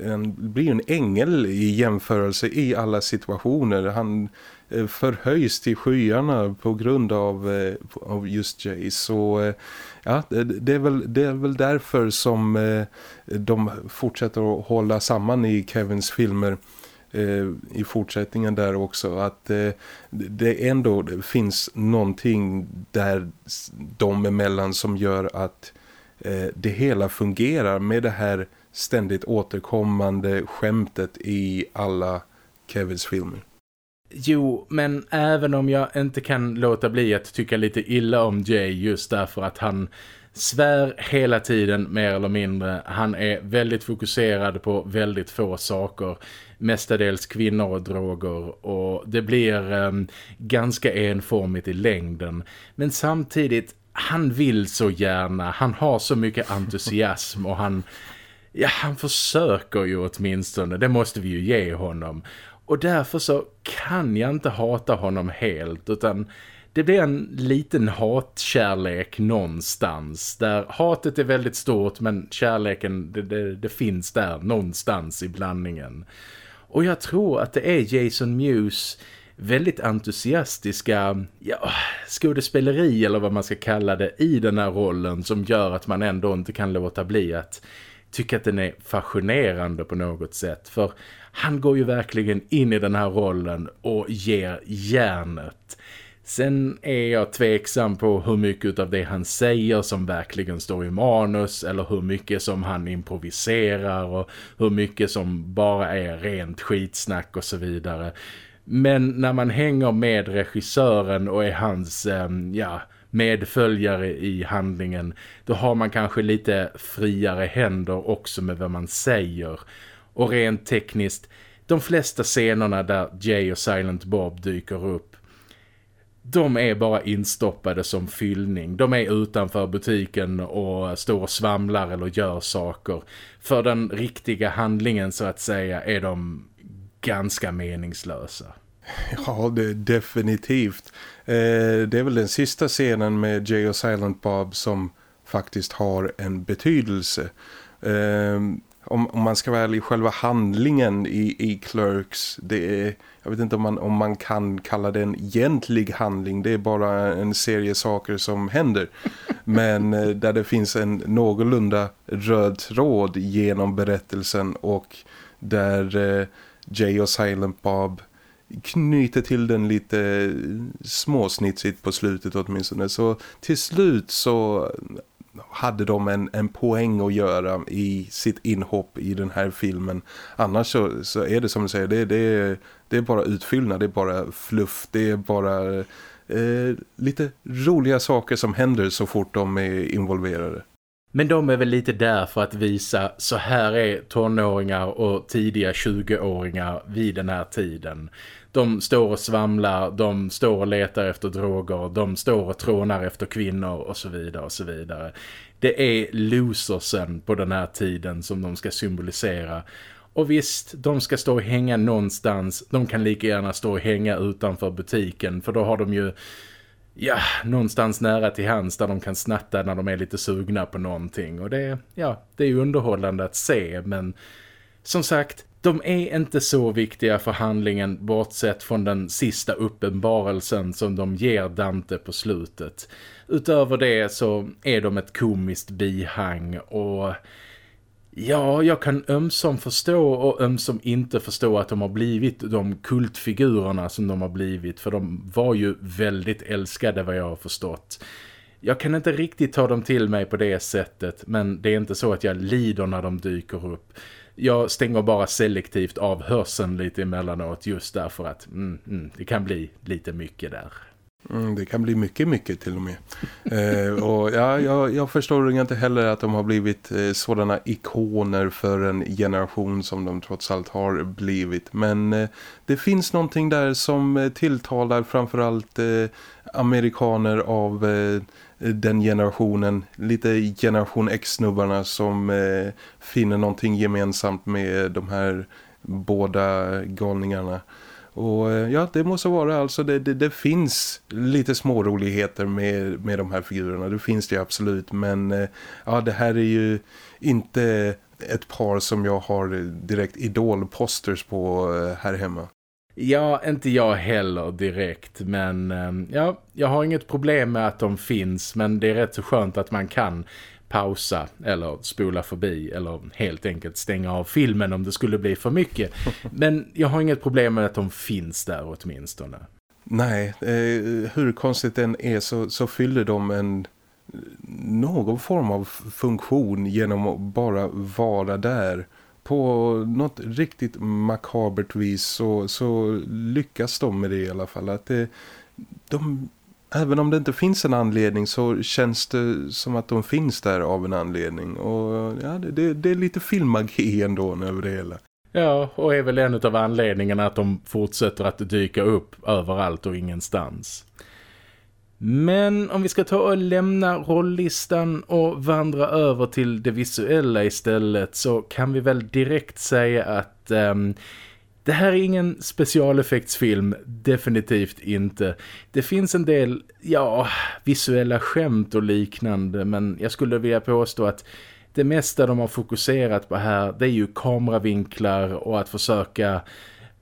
en, blir en ängel i jämförelse i alla situationer. Han Eh, förhöjs till skyarna på grund av, eh, av just Jay. Så eh, ja, det är, väl, det är väl därför som de fortsätter att hålla samman i Kevins filmer i fortsättningen där också att det ändå finns någonting där de emellan som gör att det hela fungerar med det här ständigt återkommande skämtet i alla Kevins filmer. Jo, men även om jag inte kan låta bli att tycka lite illa om Jay just därför att han svär hela tiden mer eller mindre. Han är väldigt fokuserad på väldigt få saker. Mestadels kvinnor och droger och det blir eh, ganska enformigt i längden. Men samtidigt, han vill så gärna. Han har så mycket entusiasm och han... Ja, han försöker ju åtminstone. Det måste vi ju ge honom. Och därför så kan jag inte hata honom helt utan det blir en liten hatkärlek någonstans. Där hatet är väldigt stort men kärleken det, det, det, finns där någonstans i blandningen. Och jag tror att det är Jason Mewes väldigt entusiastiska ja, skådespeleri eller vad man ska kalla det i den här rollen som gör att man ändå inte kan låta bli att tycka att den är fascinerande på något sätt. För han går ju verkligen in i den här rollen och ger järnet. Sen är jag tveksam på hur mycket av det han säger som verkligen står i manus eller hur mycket som han improviserar och hur mycket som bara är rent skitsnack och så vidare. Men när man hänger med regissören och är hans eh, ja, medföljare i handlingen då har man kanske lite friare händer också med vad man säger. Och rent tekniskt, de flesta scenerna där Jay och Silent Bob dyker upp de är bara instoppade som fyllning. De är utanför butiken och står och svamlar eller gör saker. För den riktiga handlingen så att säga är de ganska meningslösa. Ja, det, definitivt. Eh, det är väl den sista scenen med Jay och Silent Bob som faktiskt har en betydelse. Eh, om, om man ska vara ärlig, själva handlingen i, i Clerks, det är, jag vet inte om man, om man kan kalla det en egentlig handling, det är bara en serie saker som händer. Men eh, där det finns en någorlunda röd tråd genom berättelsen och där eh, Jay och Silent Bob knyter till den lite småsnitsigt på slutet åtminstone. Så till slut så hade de en, en poäng att göra i sitt inhopp i den här filmen. Annars så, så är det som du säger, det, det, det är bara utfyllnad, det är bara fluff, det är bara eh, lite roliga saker som händer så fort de är involverade. Men de är väl lite där för att visa så här är tonåringar och tidiga 20-åringar vid den här tiden. De står och svamlar, de står och letar efter droger, de står och trånar efter kvinnor och så vidare och så vidare. Det är losersen på den här tiden som de ska symbolisera. Och visst, de ska stå och hänga någonstans. De kan lika gärna stå och hänga utanför butiken för då har de ju ja, någonstans nära till hands där de kan snatta när de är lite sugna på någonting. Och det, ja, det är ju underhållande att se men som sagt, de är inte så viktiga för handlingen bortsett från den sista uppenbarelsen som de ger Dante på slutet. Utöver det så är de ett komiskt bihang och Ja, jag kan ömsom förstå och ömsom inte förstå att de har blivit de kultfigurerna som de har blivit. För de var ju väldigt älskade vad jag har förstått. Jag kan inte riktigt ta dem till mig på det sättet men det är inte så att jag lider när de dyker upp. Jag stänger bara selektivt av hörseln lite emellanåt just därför att mm, mm, det kan bli lite mycket där. Mm, det kan bli mycket, mycket till och med. eh, och ja, jag, jag förstår inte heller att de har blivit eh, sådana ikoner för en generation som de trots allt har blivit. Men eh, det finns någonting där som eh, tilltalar framförallt eh, amerikaner av eh, Eh, den generationen, lite generation X-snubbarna som eh, finner någonting gemensamt med de här båda galningarna. Och eh, ja, det måste vara alltså, det, det, det, finns lite småroligheter med, med de här figurerna, det finns det absolut. Men eh, ja, det här är ju inte ett par som jag har direkt idolposters på här hemma. Ja, inte jag heller direkt, men ja, jag har inget problem med att de finns, men det är rätt så skönt att man kan pausa eller spola förbi eller helt enkelt stänga av filmen om det skulle bli för mycket. Men jag har inget problem med att de finns där åtminstone. Nej, eh, hur konstigt den är så, så fyller de en någon form av funktion genom att bara vara där. På något riktigt makabert vis så, så lyckas de med det i alla fall. Att det, de även om det inte finns en anledning så känns det som att de finns där av en anledning. Och ja, det, det är lite filmmagi ändå över det hela. Ja, och är väl en av anledningarna att de fortsätter att dyka upp överallt och ingenstans. Men om vi ska ta och lämna rolllistan och vandra över till det visuella istället så kan vi väl direkt säga att... Um, det här är ingen specialeffektsfilm, definitivt inte. Det finns en del, ja, visuella skämt och liknande men jag skulle vilja påstå att det mesta de har fokuserat på här det är ju kameravinklar och att försöka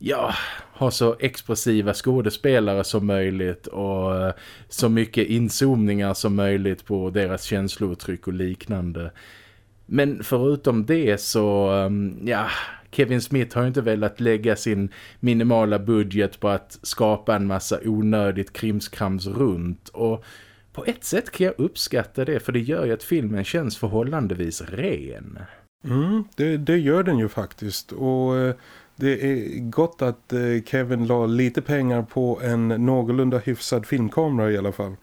ja, ha så expressiva skådespelare som möjligt och eh, så mycket inzoomningar som möjligt på deras känslouttryck och liknande. Men förutom det så, ehm, ja, Kevin Smith har ju inte velat lägga sin minimala budget på att skapa en massa onödigt krimskrams runt och på ett sätt kan jag uppskatta det för det gör ju att filmen känns förhållandevis ren. Mm, det, det gör den ju faktiskt och eh, det är gott att eh, Kevin la lite pengar på en någorlunda hyfsad filmkamera i alla fall.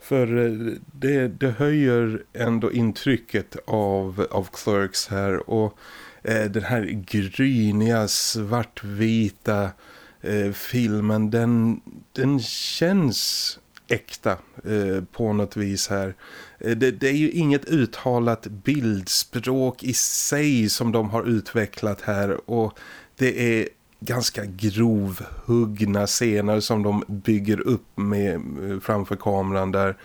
För eh, det, det höjer ändå intrycket av, av Clerks här och eh, den här gryniga svartvita eh, filmen den, den känns äkta eh, på något vis här. Eh, det, det, är ju inget uttalat bildspråk i sig som de har utvecklat här och det är ganska grovhuggna scener som de bygger upp med eh, framför kameran där.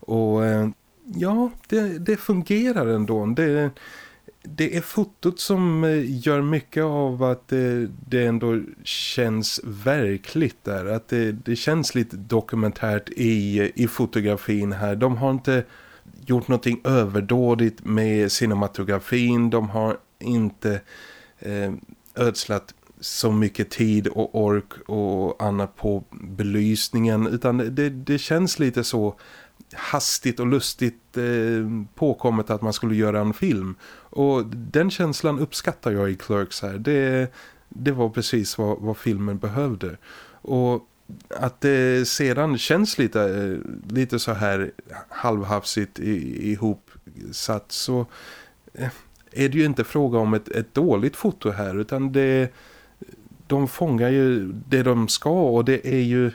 Och eh, ja, det, det fungerar ändå. Det, det är fotot som eh, gör mycket av att det, det ändå känns verkligt där. Att det, det känns lite dokumentärt i, i fotografin här. De har inte gjort någonting överdådigt med cinematografin. De har inte eh, ödslat så mycket tid och ork och annat på belysningen utan det, det känns lite så hastigt och lustigt eh, påkommet att man skulle göra en film. Och den känslan uppskattar jag i Clerks här. Det, det var precis vad, vad filmen behövde. Och att det sedan känns lite, eh, lite så här halvhafsigt ihop satt så eh, är det ju inte fråga om ett, ett dåligt foto här utan det de fångar ju det de ska och det är ju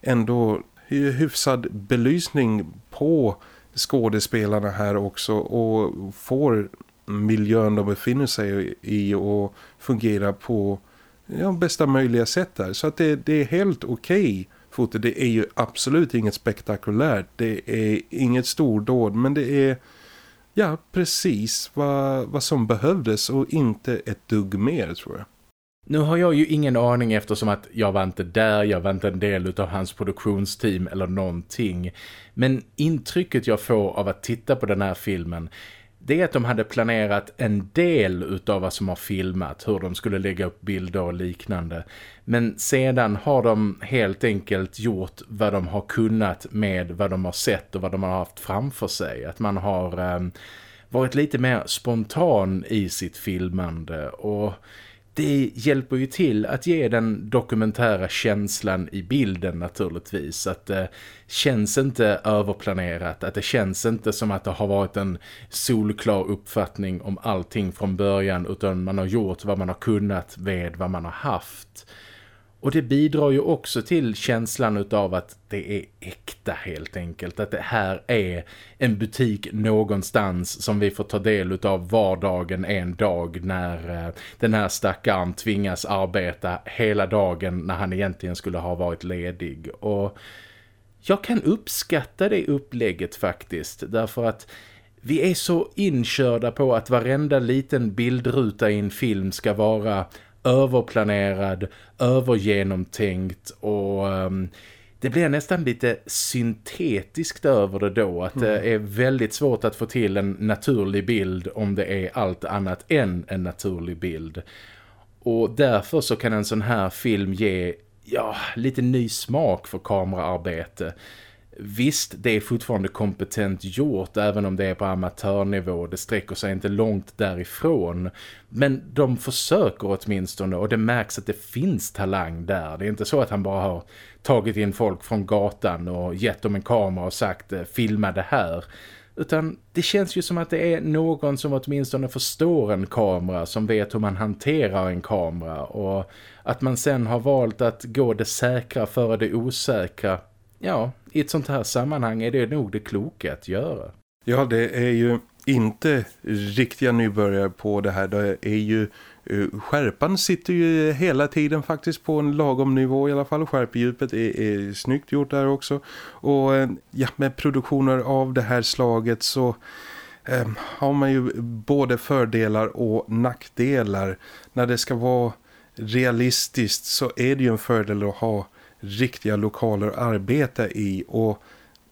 ändå hyfsad belysning på skådespelarna här också och får miljön de befinner sig i och fungera på ja, bästa möjliga sätt där. Så att det, det är helt okej okay foto. Det är ju absolut inget spektakulärt. Det är inget stordåd men det är ja, precis vad, vad som behövdes och inte ett dugg mer tror jag. Nu har jag ju ingen aning eftersom att jag var inte där, jag var inte en del av hans produktionsteam eller någonting. Men intrycket jag får av att titta på den här filmen det är att de hade planerat en del utav vad som har filmat, hur de skulle lägga upp bilder och liknande. Men sedan har de helt enkelt gjort vad de har kunnat med vad de har sett och vad de har haft framför sig. Att man har eh, varit lite mer spontan i sitt filmande och det hjälper ju till att ge den dokumentära känslan i bilden naturligtvis. Att det känns inte överplanerat, att det känns inte som att det har varit en solklar uppfattning om allting från början utan man har gjort vad man har kunnat med vad man har haft. Och det bidrar ju också till känslan av att det är äkta helt enkelt. Att det här är en butik någonstans som vi får ta del av vardagen en dag när eh, den här stackaren tvingas arbeta hela dagen när han egentligen skulle ha varit ledig. Och jag kan uppskatta det upplägget faktiskt därför att vi är så inkörda på att varenda liten bildruta i en film ska vara överplanerad, övergenomtänkt och um, det blir nästan lite syntetiskt över det då. Att mm. det är väldigt svårt att få till en naturlig bild om det är allt annat än en naturlig bild. Och därför så kan en sån här film ge ja, lite ny smak för kameraarbete. Visst, det är fortfarande kompetent gjort även om det är på amatörnivå. Det sträcker sig inte långt därifrån. Men de försöker åtminstone och det märks att det finns talang där. Det är inte så att han bara har tagit in folk från gatan och gett dem en kamera och sagt eh, filma det här. Utan det känns ju som att det är någon som åtminstone förstår en kamera, som vet hur man hanterar en kamera och att man sen har valt att gå det säkra före det osäkra ja, i ett sånt här sammanhang är det nog det kloka att göra. Ja, det är ju inte riktiga nybörjare på det här. Det är ju eh, skärpan sitter ju hela tiden faktiskt på en lagom nivå i alla fall. Skärpedjupet är, är snyggt gjort där också. Och eh, ja, med produktioner av det här slaget så eh, har man ju både fördelar och nackdelar. När det ska vara realistiskt så är det ju en fördel att ha riktiga lokaler att arbeta i och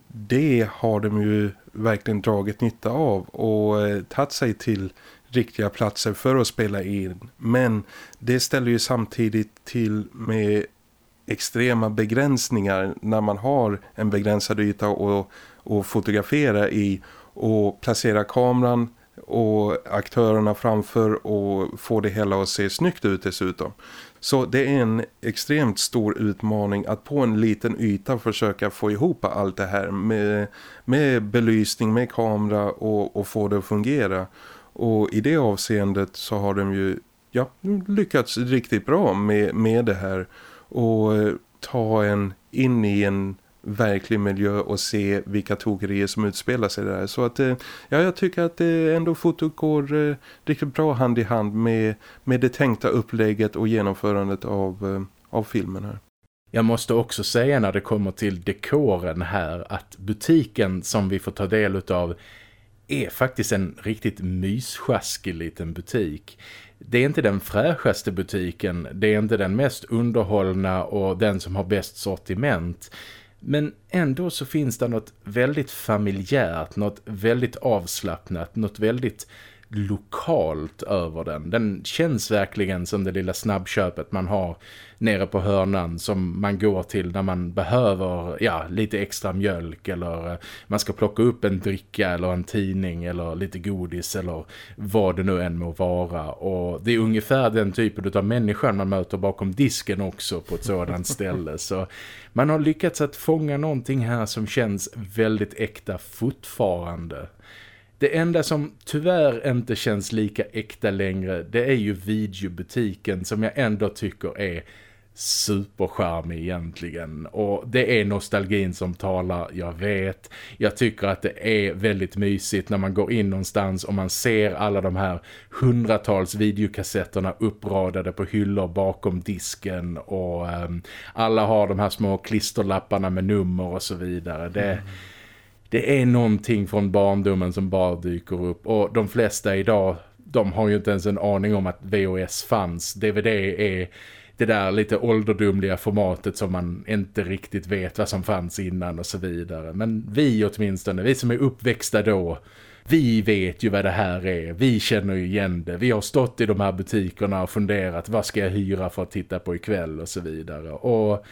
det har de ju verkligen dragit nytta av och eh, tagit sig till riktiga platser för att spela in. Men det ställer ju samtidigt till med extrema begränsningar när man har en begränsad yta att, att fotografera i och placera kameran och aktörerna framför och få det hela att se snyggt ut dessutom. Så det är en extremt stor utmaning att på en liten yta försöka få ihop allt det här med, med belysning, med kamera och, och få det att fungera. Och i det avseendet så har de ju ja, lyckats riktigt bra med, med det här och eh, ta en in i en verklig miljö och se vilka tokerier som utspelar sig där. Så att eh, ja, jag tycker att det ändå fotot går eh, riktigt bra hand i hand med, med det tänkta upplägget och genomförandet av, eh, av filmen här. Jag måste också säga när det kommer till dekoren här att butiken som vi får ta del av är faktiskt en riktigt myschaskig liten butik. Det är inte den fräschaste butiken, det är inte den mest underhållna och den som har bäst sortiment. Men ändå så finns det något väldigt familjärt, något väldigt avslappnat, något väldigt lokalt över den. Den känns verkligen som det lilla snabbköpet man har nere på hörnan som man går till när man behöver ja, lite extra mjölk eller eh, man ska plocka upp en dricka eller en tidning eller lite godis eller vad det nu än må vara. Och det är ungefär den typen av människan man möter bakom disken också på ett sådant ställe. Så man har lyckats att fånga någonting här som känns väldigt äkta fortfarande. Det enda som tyvärr inte känns lika äkta längre det är ju videobutiken som jag ändå tycker är supercharmig egentligen. Och det är nostalgin som talar, jag vet. Jag tycker att det är väldigt mysigt när man går in någonstans och man ser alla de här hundratals videokassetterna uppradade på hyllor bakom disken. Och um, alla har de här små klisterlapparna med nummer och så vidare. Det mm det är någonting från barndomen som bara dyker upp och de flesta idag de har ju inte ens en aning om att VHS fanns. DVD är det där lite ålderdomliga formatet som man inte riktigt vet vad som fanns innan och så vidare. Men vi åtminstone, vi som är uppväxta då, vi vet ju vad det här är. Vi känner ju igen det. Vi har stått i de här butikerna och funderat vad ska jag hyra för att titta på ikväll och så vidare. Och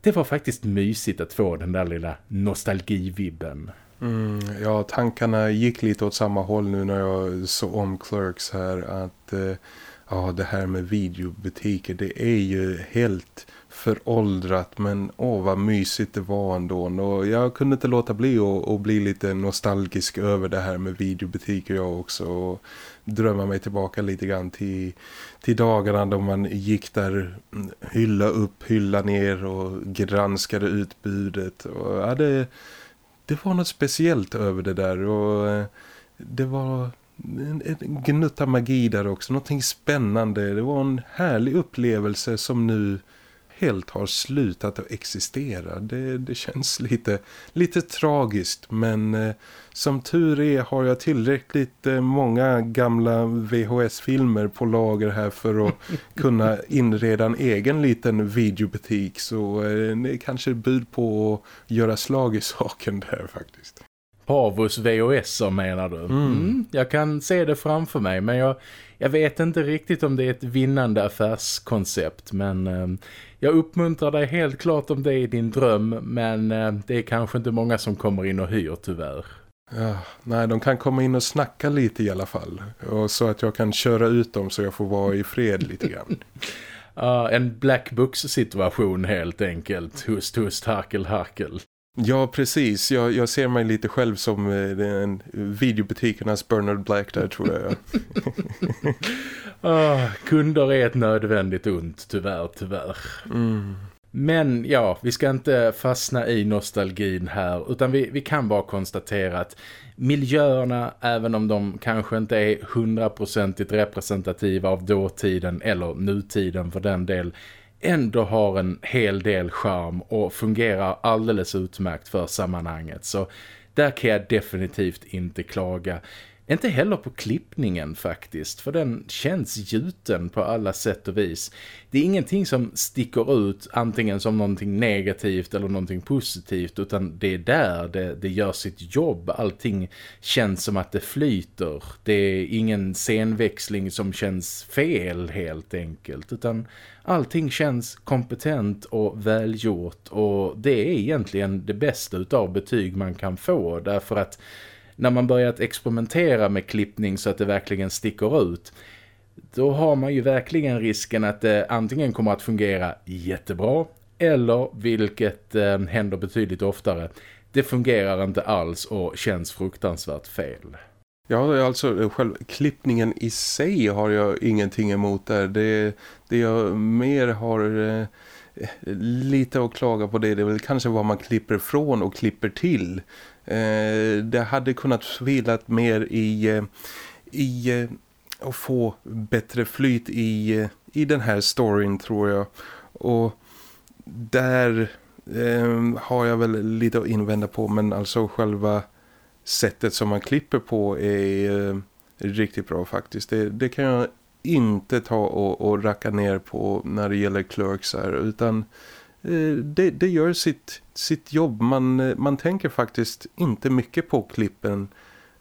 det var faktiskt mysigt att få den där lilla nostalgivibben. Mm, ja, tankarna gick lite åt samma håll nu när jag såg om Clerks här. Att eh, ja, det här med videobutiker, det är ju helt föråldrat. Men åh, vad mysigt det var ändå. Och jag kunde inte låta bli att bli lite nostalgisk över det här med videobutiker jag också. Och drömma mig tillbaka lite grann till, till dagarna då man gick där hylla upp, hylla ner och granskade utbudet. Och ja, det, det var något speciellt över det där och eh, det var en, en gnutta magi där också, någonting spännande. Det var en härlig upplevelse som nu helt har slutat att existera. Det, det känns lite, lite tragiskt men eh, som tur är har jag tillräckligt eh, många gamla VHS-filmer på lager här för att kunna inreda en egen liten videobutik så eh, det är kanske bud på att göra slag i saken där faktiskt. Pavos VHS menar du? Mm. Mm, jag kan se det framför mig men jag, jag vet inte riktigt om det är ett vinnande affärskoncept men eh, jag uppmuntrar dig helt klart om det är din dröm men eh, det är kanske inte många som kommer in och hyr tyvärr. Ja, nej, de kan komma in och snacka lite i alla fall. Och så att jag kan köra ut dem så jag får vara i fred lite grann. Ja, en Black Books situation helt enkelt. Hust, hust, harkel, harkel. Ja, precis. Jag, jag ser mig lite själv som eh, en videobutikernas Bernard Black där, tror jag. oh, kunder är ett nödvändigt ont, tyvärr, tyvärr. Mm. Men ja, vi ska inte fastna i nostalgin här utan vi, vi kan bara konstatera att miljöerna, även om de kanske inte är hundraprocentigt representativa av dåtiden eller nutiden för den del, ändå har en hel del charm och fungerar alldeles utmärkt för sammanhanget. Så där kan jag definitivt inte klaga. Inte heller på klippningen faktiskt, för den känns gjuten på alla sätt och vis. Det är ingenting som sticker ut antingen som någonting negativt eller någonting positivt, utan det är där det, det gör sitt jobb. Allting känns som att det flyter. Det är ingen scenväxling som känns fel helt enkelt, utan allting känns kompetent och välgjort och det är egentligen det bästa utav betyg man kan få därför att när man börjat experimentera med klippning så att det verkligen sticker ut då har man ju verkligen risken att det antingen kommer att fungera jättebra eller, vilket eh, händer betydligt oftare, det fungerar inte alls och känns fruktansvärt fel. Ja, alltså eh, själv klippningen i sig har jag ingenting emot där. Det, det jag mer har eh, lite att klaga på det, det är väl kanske vad man klipper från och klipper till. Eh, det hade kunnat vilat mer i, eh, i eh, att få bättre flyt i, i den här storyn tror jag. Och där eh, har jag väl lite att invända på men alltså själva sättet som man klipper på är eh, riktigt bra faktiskt. Det, det, kan jag inte ta och, och racka ner på när det gäller Clerks här utan Eh, det, det, gör sitt, sitt jobb. Man, eh, man tänker faktiskt inte mycket på klippen.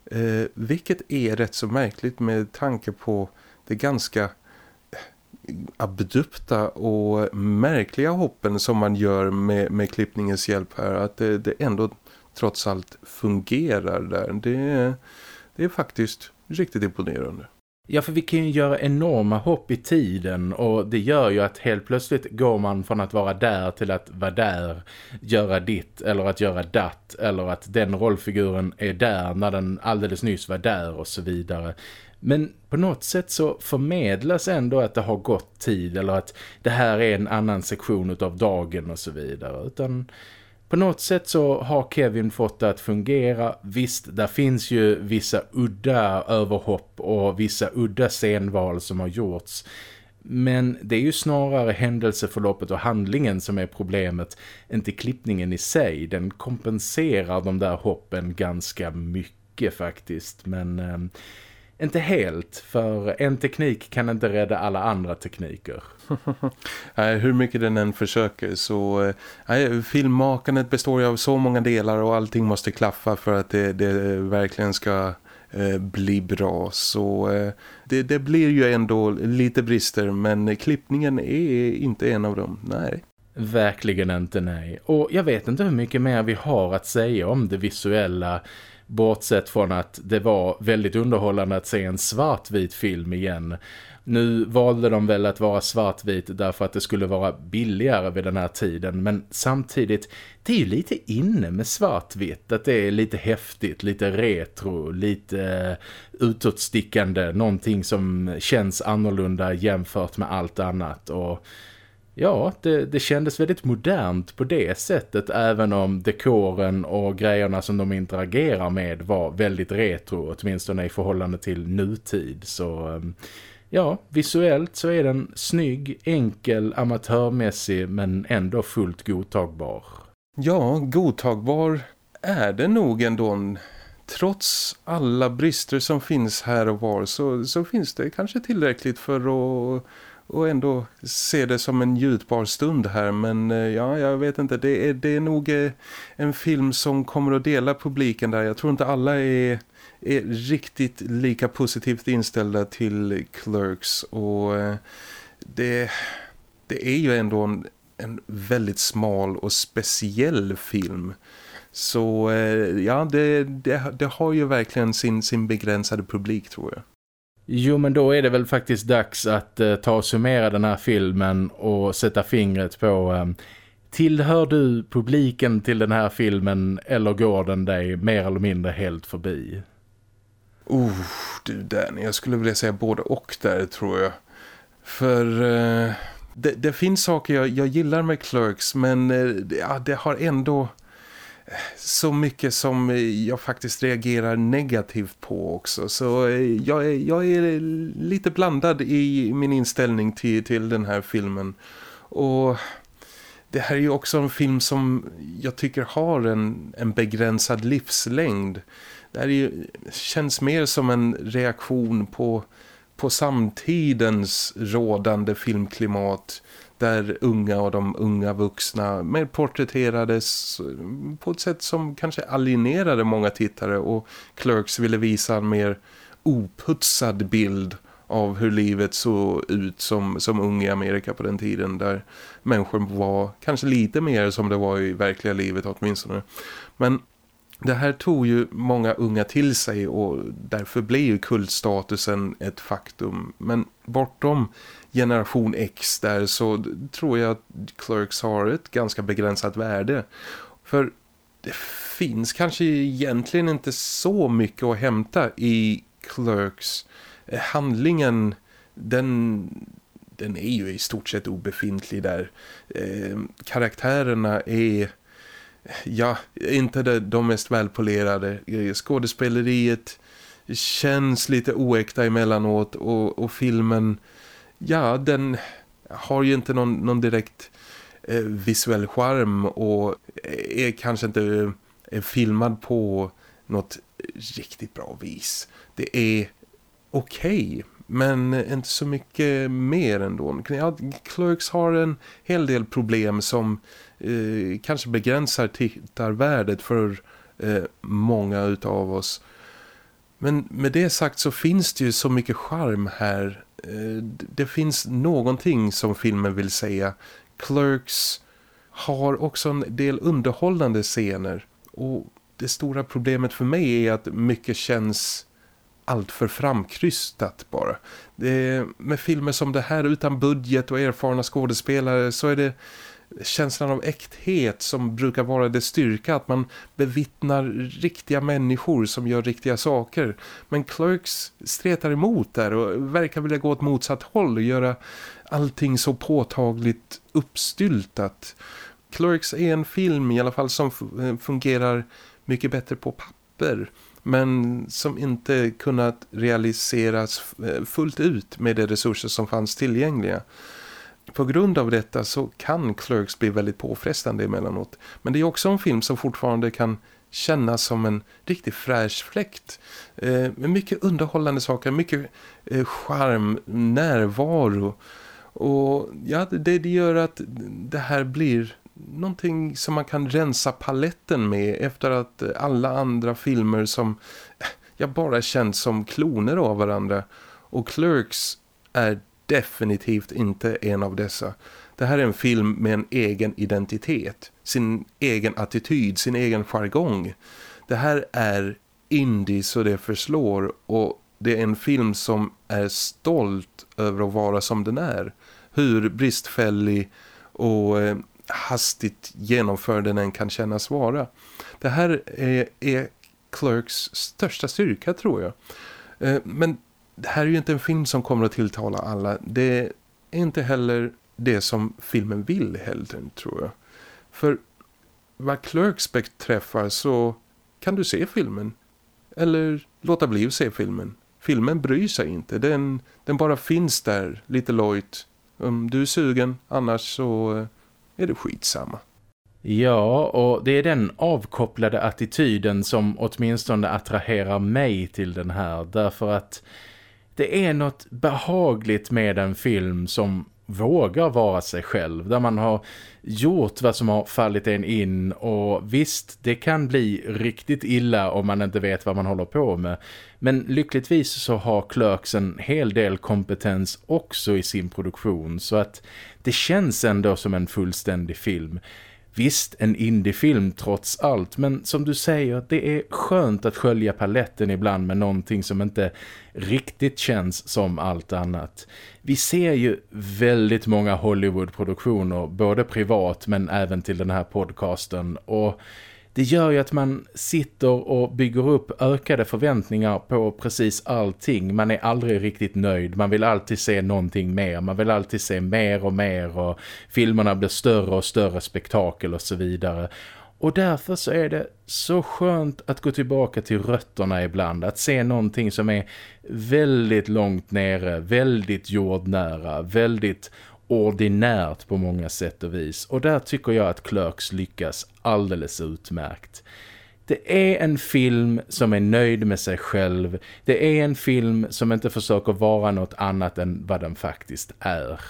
Eh, vilket är rätt så märkligt med tanke på det ganska eh, abdupta och märkliga hoppen som man gör med, med klippningens hjälp här. Att det, det ändå trots allt fungerar där. Det, det är faktiskt riktigt imponerande. Ja, för vi kan ju göra enorma hopp i tiden och det gör ju att helt plötsligt går man från att vara där till att vara där, göra ditt eller att göra datt eller att den rollfiguren är där när den alldeles nyss var där och så vidare. Men på något sätt så förmedlas ändå att det har gått tid eller att det här är en annan sektion av dagen och så vidare. Utan på något sätt så har Kevin fått det att fungera. Visst, där finns ju vissa udda överhopp och vissa udda scenval som har gjorts. Men det är ju snarare händelseförloppet och handlingen som är problemet, inte klippningen i sig. Den kompenserar de där hoppen ganska mycket faktiskt, men... Eh, inte helt, för en teknik kan inte rädda alla andra tekniker. nej, hur mycket den än försöker så... Eh, nej, filmmakandet består ju av så många delar och allting måste klaffa för att det, det verkligen ska eh, bli bra. Så eh, det, det blir ju ändå lite brister men klippningen är inte en av dem, nej. Verkligen inte nej. Och jag vet inte hur mycket mer vi har att säga om det visuella Bortsett från att det var väldigt underhållande att se en svartvit film igen. Nu valde de väl att vara svartvit därför att det skulle vara billigare vid den här tiden. Men samtidigt, det är ju lite inne med svartvitt. Att det är lite häftigt, lite retro, lite eh, utåtstickande. Någonting som känns annorlunda jämfört med allt annat. Och Ja, det, det kändes väldigt modernt på det sättet även om dekoren och grejerna som de interagerar med var väldigt retro åtminstone i förhållande till nutid. Så ehm, ja, visuellt så är den snygg, enkel, amatörmässig men ändå fullt godtagbar. Ja, godtagbar är det nog ändå trots alla brister som finns här och var så, så finns det kanske tillräckligt för att och ändå se det som en njutbar stund här men eh, ja, jag vet inte. Det är, det är nog eh, en film som kommer att dela publiken där. Jag tror inte alla är, är riktigt lika positivt inställda till Clerks. Och eh, det, det är ju ändå en, en väldigt smal och speciell film. Så ja, det, det, det har ju verkligen sin, sin begränsade publik tror jag. Jo men då är det väl faktiskt dags att eh, ta och summera den här filmen och sätta fingret på eh, Tillhör du publiken till den här filmen eller går den dig mer eller mindre helt förbi? Oh, du Danny, jag skulle vilja säga både och där tror jag. För eh, det, det, finns saker jag, jag gillar med Clerks men eh, ja, det har ändå så mycket som eh, jag faktiskt reagerar negativt på också. Så eh, jag är, jag är lite blandad i min inställning till, till den här filmen. Och det här är ju också en film som jag tycker har en, en begränsad livslängd. Det här ju, känns mer som en reaktion på, på samtidens rådande filmklimat- där unga och de unga vuxna mer porträtterades på ett sätt som kanske alienerade många tittare och Clerks ville visa en mer oputsad bild av hur livet såg ut som, som ung i Amerika på den tiden där människor var kanske lite mer som det var i verkliga livet åtminstone. Men det här tog ju många unga till sig och därför blev ju kultstatusen ett faktum. Men bortom generation X där så tror jag att Clerks har ett ganska begränsat värde. För det finns kanske egentligen inte så mycket att hämta i Clerks. Eh, handlingen, den, den är ju i stort sett obefintlig där. Eh, karaktärerna är ja, inte det, de mest välpolerade. Eh, skådespeleriet känns lite oäkta emellanåt och, och filmen ja, den har ju inte någon, någon direkt eh, visuell charm och är kanske inte eh, filmad på något riktigt bra vis. Det är okej, okay, men inte så mycket mer ändå. Ja, Clerks har en hel del problem som eh, kanske begränsar tittarvärdet för eh, många utav oss. Men med det sagt så finns det ju så mycket charm här Eh, det finns någonting som filmen vill säga. Clerks har också en del underhållande scener och det stora problemet för mig är att mycket känns allt för framkrystat bara. Det, med filmer som det här utan budget och erfarna skådespelare så är det känslan av äkthet som brukar vara det styrka att man bevittnar riktiga människor som gör riktiga saker. Men Clerks stretar emot där och verkar vilja gå åt motsatt håll och göra allting så påtagligt uppstyltat. Clerks är en film i alla fall som eh, fungerar mycket bättre på papper men som inte kunnat realiseras eh, fullt ut med de resurser som fanns tillgängliga. På grund av detta så kan Clerks bli väldigt påfrestande emellanåt. Men det är också en film som fortfarande kan kännas som en riktigt fräsch fläkt. Eh, med mycket underhållande saker, mycket eh, charm, närvaro. Och ja, det, det gör att det här blir någonting som man kan rensa paletten med efter att alla andra filmer som jag bara känt som kloner av varandra. Och Clerks är definitivt inte en av dessa. Det här är en film med en egen identitet, sin egen attityd, sin egen jargong. Det här är indie så det förslår och det är en film som är stolt över att vara som den är. Hur bristfällig och eh, hastigt genomförd den än kan kännas vara. Det här är, är Clerks största styrka tror jag. Eh, men det här är ju inte en film som kommer att tilltala alla. Det är inte heller det som filmen vill heller tror jag. För vad Clerks träffar så kan du se filmen. Eller låta bli att se filmen. Filmen bryr sig inte. Den, den bara finns där lite lojt. Om du är sugen, annars så eh, är det skitsamma. Ja, och det är den avkopplade attityden som åtminstone attraherar mig till den här. Därför att det är något behagligt med en film som vågar vara sig själv. Där man har gjort vad som har fallit en in och visst, det kan bli riktigt illa om man inte vet vad man håller på med. Men lyckligtvis så har Clerks en hel del kompetens också i sin produktion så att det känns ändå som en fullständig film. Visst, en indiefilm trots allt, men som du säger, det är skönt att skölja paletten ibland med någonting som inte riktigt känns som allt annat. Vi ser ju väldigt många Hollywood-produktioner, både privat men även till den här podcasten och det gör ju att man sitter och bygger upp ökade förväntningar på precis allting. Man är aldrig riktigt nöjd. Man vill alltid se någonting mer. Man vill alltid se mer och mer och filmerna blir större och större spektakel och så vidare. Och därför så är det så skönt att gå tillbaka till rötterna ibland. Att se någonting som är väldigt långt nere, väldigt jordnära, väldigt ordinärt på många sätt och vis. Och där tycker jag att Clerks lyckas alldeles utmärkt. Det är en film som är nöjd med sig själv. Det är en film som inte försöker vara något annat än vad den faktiskt är.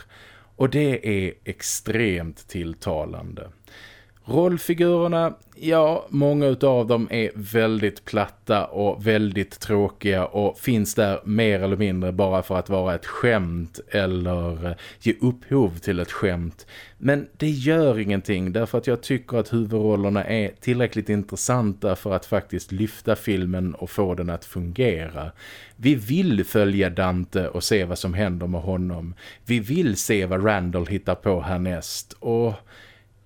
Och det är extremt tilltalande. Rollfigurerna, ja, många av dem är väldigt platta och väldigt tråkiga och finns där mer eller mindre bara för att vara ett skämt eller ge upphov till ett skämt. Men det gör ingenting därför att jag tycker att huvudrollerna är tillräckligt intressanta för att faktiskt lyfta filmen och få den att fungera. Vi vill följa Dante och se vad som händer med honom. Vi vill se vad Randall hittar på härnäst och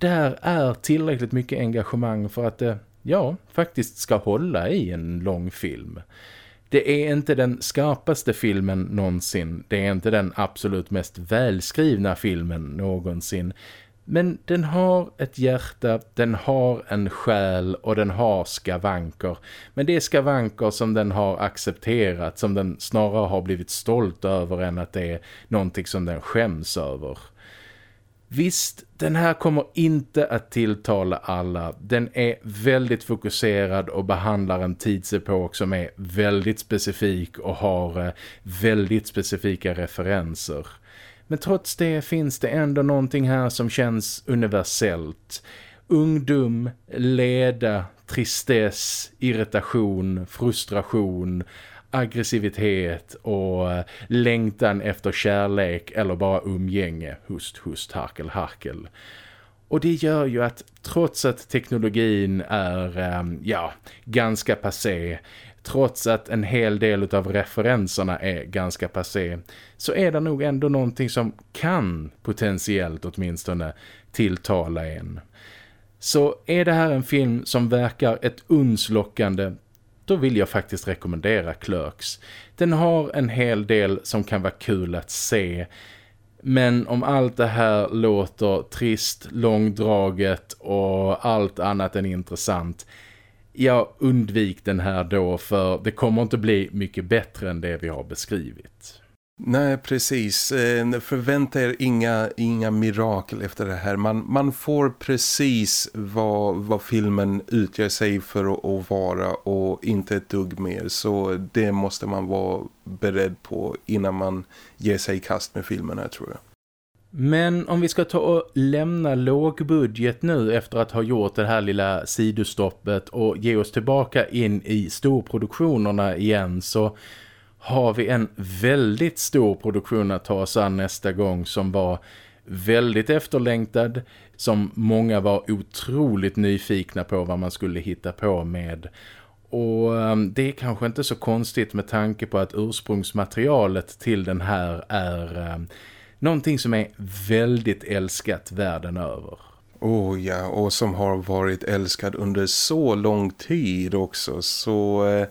där är tillräckligt mycket engagemang för att det, ja, faktiskt ska hålla i en lång film. Det är inte den skarpaste filmen någonsin. Det är inte den absolut mest välskrivna filmen någonsin. Men den har ett hjärta, den har en själ och den har skavanker. Men det är skavanker som den har accepterat, som den snarare har blivit stolt över än att det är någonting som den skäms över. Visst, den här kommer inte att tilltala alla. Den är väldigt fokuserad och behandlar en tidsepok som är väldigt specifik och har eh, väldigt specifika referenser. Men trots det finns det ändå någonting här som känns universellt. Ungdom, leda, tristess, irritation, frustration, aggressivitet och eh, längtan efter kärlek eller bara umgänge, hust, hust, harkel, harkel. Och det gör ju att trots att teknologin är, ehm, ja, ganska passé, trots att en hel del av referenserna är ganska passé, så är det nog ändå någonting som kan potentiellt åtminstone tilltala en. Så är det här en film som verkar ett unslockande, då vill jag faktiskt rekommendera Clerks. Den har en hel del som kan vara kul att se. Men om allt det här låter trist, långdraget och allt annat än intressant jag undvik den här då för det kommer inte bli mycket bättre än det vi har beskrivit. Nej, precis. Eh, förvänta er inga, inga mirakel efter det här. Man, man får precis vad, vad filmen utgör sig för att, att vara och inte ett dugg mer. Så det måste man vara beredd på innan man ger sig i kast med filmen här tror jag. Men om vi ska ta och lämna lågbudget nu efter att ha gjort det här lilla sidostoppet och ge oss tillbaka in i storproduktionerna igen så har vi en väldigt stor produktion att ta oss an nästa gång som var väldigt efterlängtad som många var otroligt nyfikna på vad man skulle hitta på med. Och ehm, det är kanske inte så konstigt med tanke på att ursprungsmaterialet till den här är ehm, någonting som är väldigt älskat världen över. Oh ja, och som har varit älskad under så lång tid också. Så eh,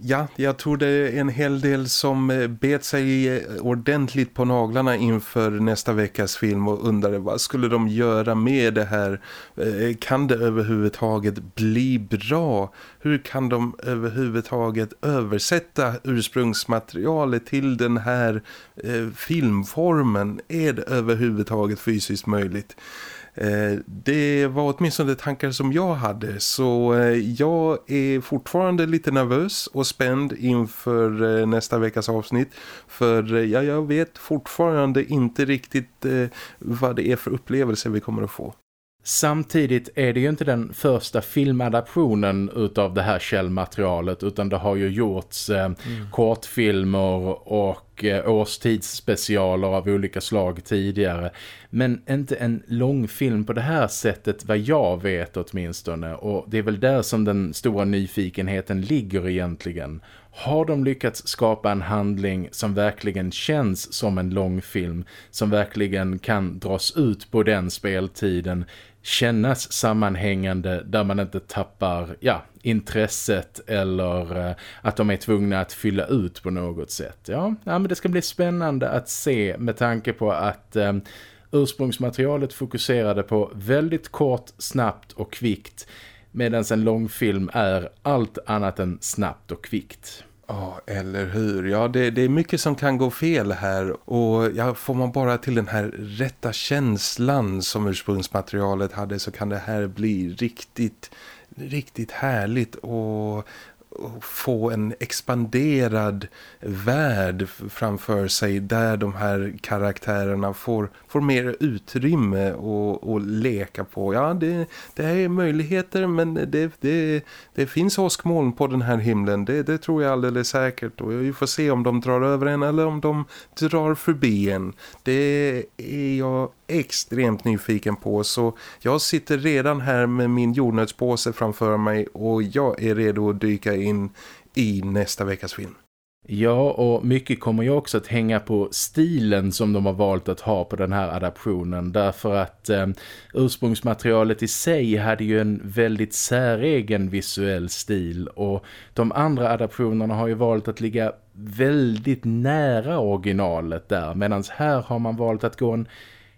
Ja, jag tror det är en hel del som eh, bet sig eh, ordentligt på naglarna inför nästa veckas film och undrade vad skulle de göra med det här? Eh, kan det överhuvudtaget bli bra? Hur kan de överhuvudtaget översätta ursprungsmaterialet till den här filmformen? Är det överhuvudtaget fysiskt möjligt? Eh, det var åtminstone tankar som jag hade så eh, jag är fortfarande lite nervös och spänd inför eh, nästa veckas avsnitt för ja, jag vet fortfarande inte riktigt vad det är för upplevelser vi kommer att få. Samtidigt är det ju inte den första filmadaptionen utav det här källmaterialet utan det har ju gjorts eh, mm. kortfilmer och eh, årstidsspecialer av olika slag tidigare. Men inte en långfilm på det här sättet vad jag vet åtminstone och det är väl där som den stora nyfikenheten ligger egentligen. Har de lyckats skapa en handling som verkligen känns som en långfilm, som verkligen kan dras ut på den speltiden kännas sammanhängande där man inte tappar ja, intresset eller eh, att de är tvungna att fylla ut på något sätt. Ja, ja men det ska bli spännande att se med tanke på att eh, ursprungsmaterialet fokuserade på väldigt kort, snabbt och kvickt medan en långfilm är allt annat än snabbt och kvickt. Ja, eller hur? Ja, det, det, är mycket som kan gå fel här och ja, får man bara till den här rätta känslan som ursprungsmaterialet hade så kan det här bli riktigt, riktigt härligt och få en expanderad värld framför sig där de här karaktärerna får, får mer utrymme och, och leka på. Ja, det, det är möjligheter men det, det, det finns åskmoln på den här himlen. Det, det tror jag alldeles säkert och vi får se om de drar över en eller om de drar förbi en. Det är jag extremt nyfiken på så jag sitter redan här med min jordnötspåse framför mig och jag är redo att dyka in i nästa veckas film. Ja, och mycket kommer ju också att hänga på stilen som de har valt att ha på den här adaptionen. Därför att eh, ursprungsmaterialet i sig hade ju en väldigt säregen visuell stil. Och de andra adaptionerna har ju valt att ligga väldigt nära originalet där. Medan här har man valt att gå en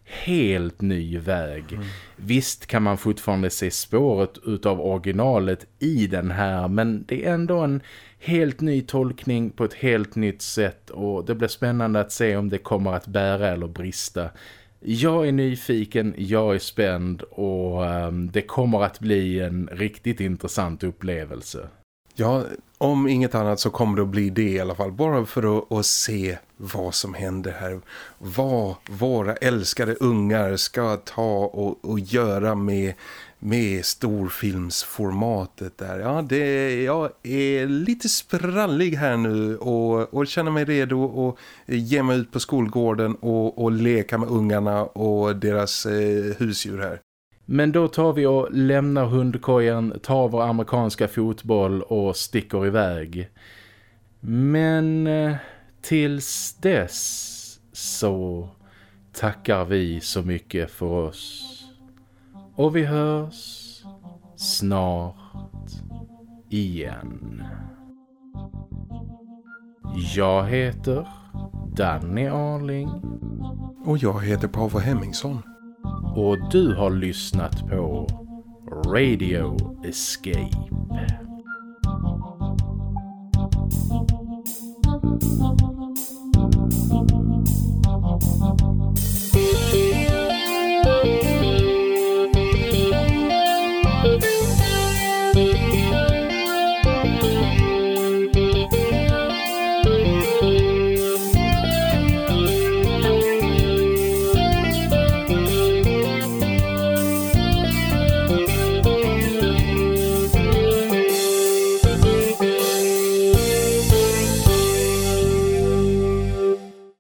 helt ny väg. Mm. Visst kan man fortfarande se spåret utav originalet i den här men det är ändå en helt ny tolkning på ett helt nytt sätt och det blir spännande att se om det kommer att bära eller brista. Jag är nyfiken, jag är spänd och um, det kommer att bli en riktigt intressant upplevelse. Ja, om inget annat så kommer det att bli det i alla fall. Bara för att, att se vad som händer här. Vad våra älskade ungar ska ta och, och göra med, med storfilmsformatet där. Ja, det, jag är lite sprallig här nu och, och känner mig redo att ge mig ut på skolgården och, och leka med ungarna och deras eh, husdjur här. Men då tar vi och lämnar hundkojan, tar vår amerikanska fotboll och sticker iväg. Men eh, tills dess så tackar vi så mycket för oss. Och vi hörs snart igen. Jag heter Danny Arling. Och jag heter Paavo Hemmingsson och du har lyssnat på Radio Escape.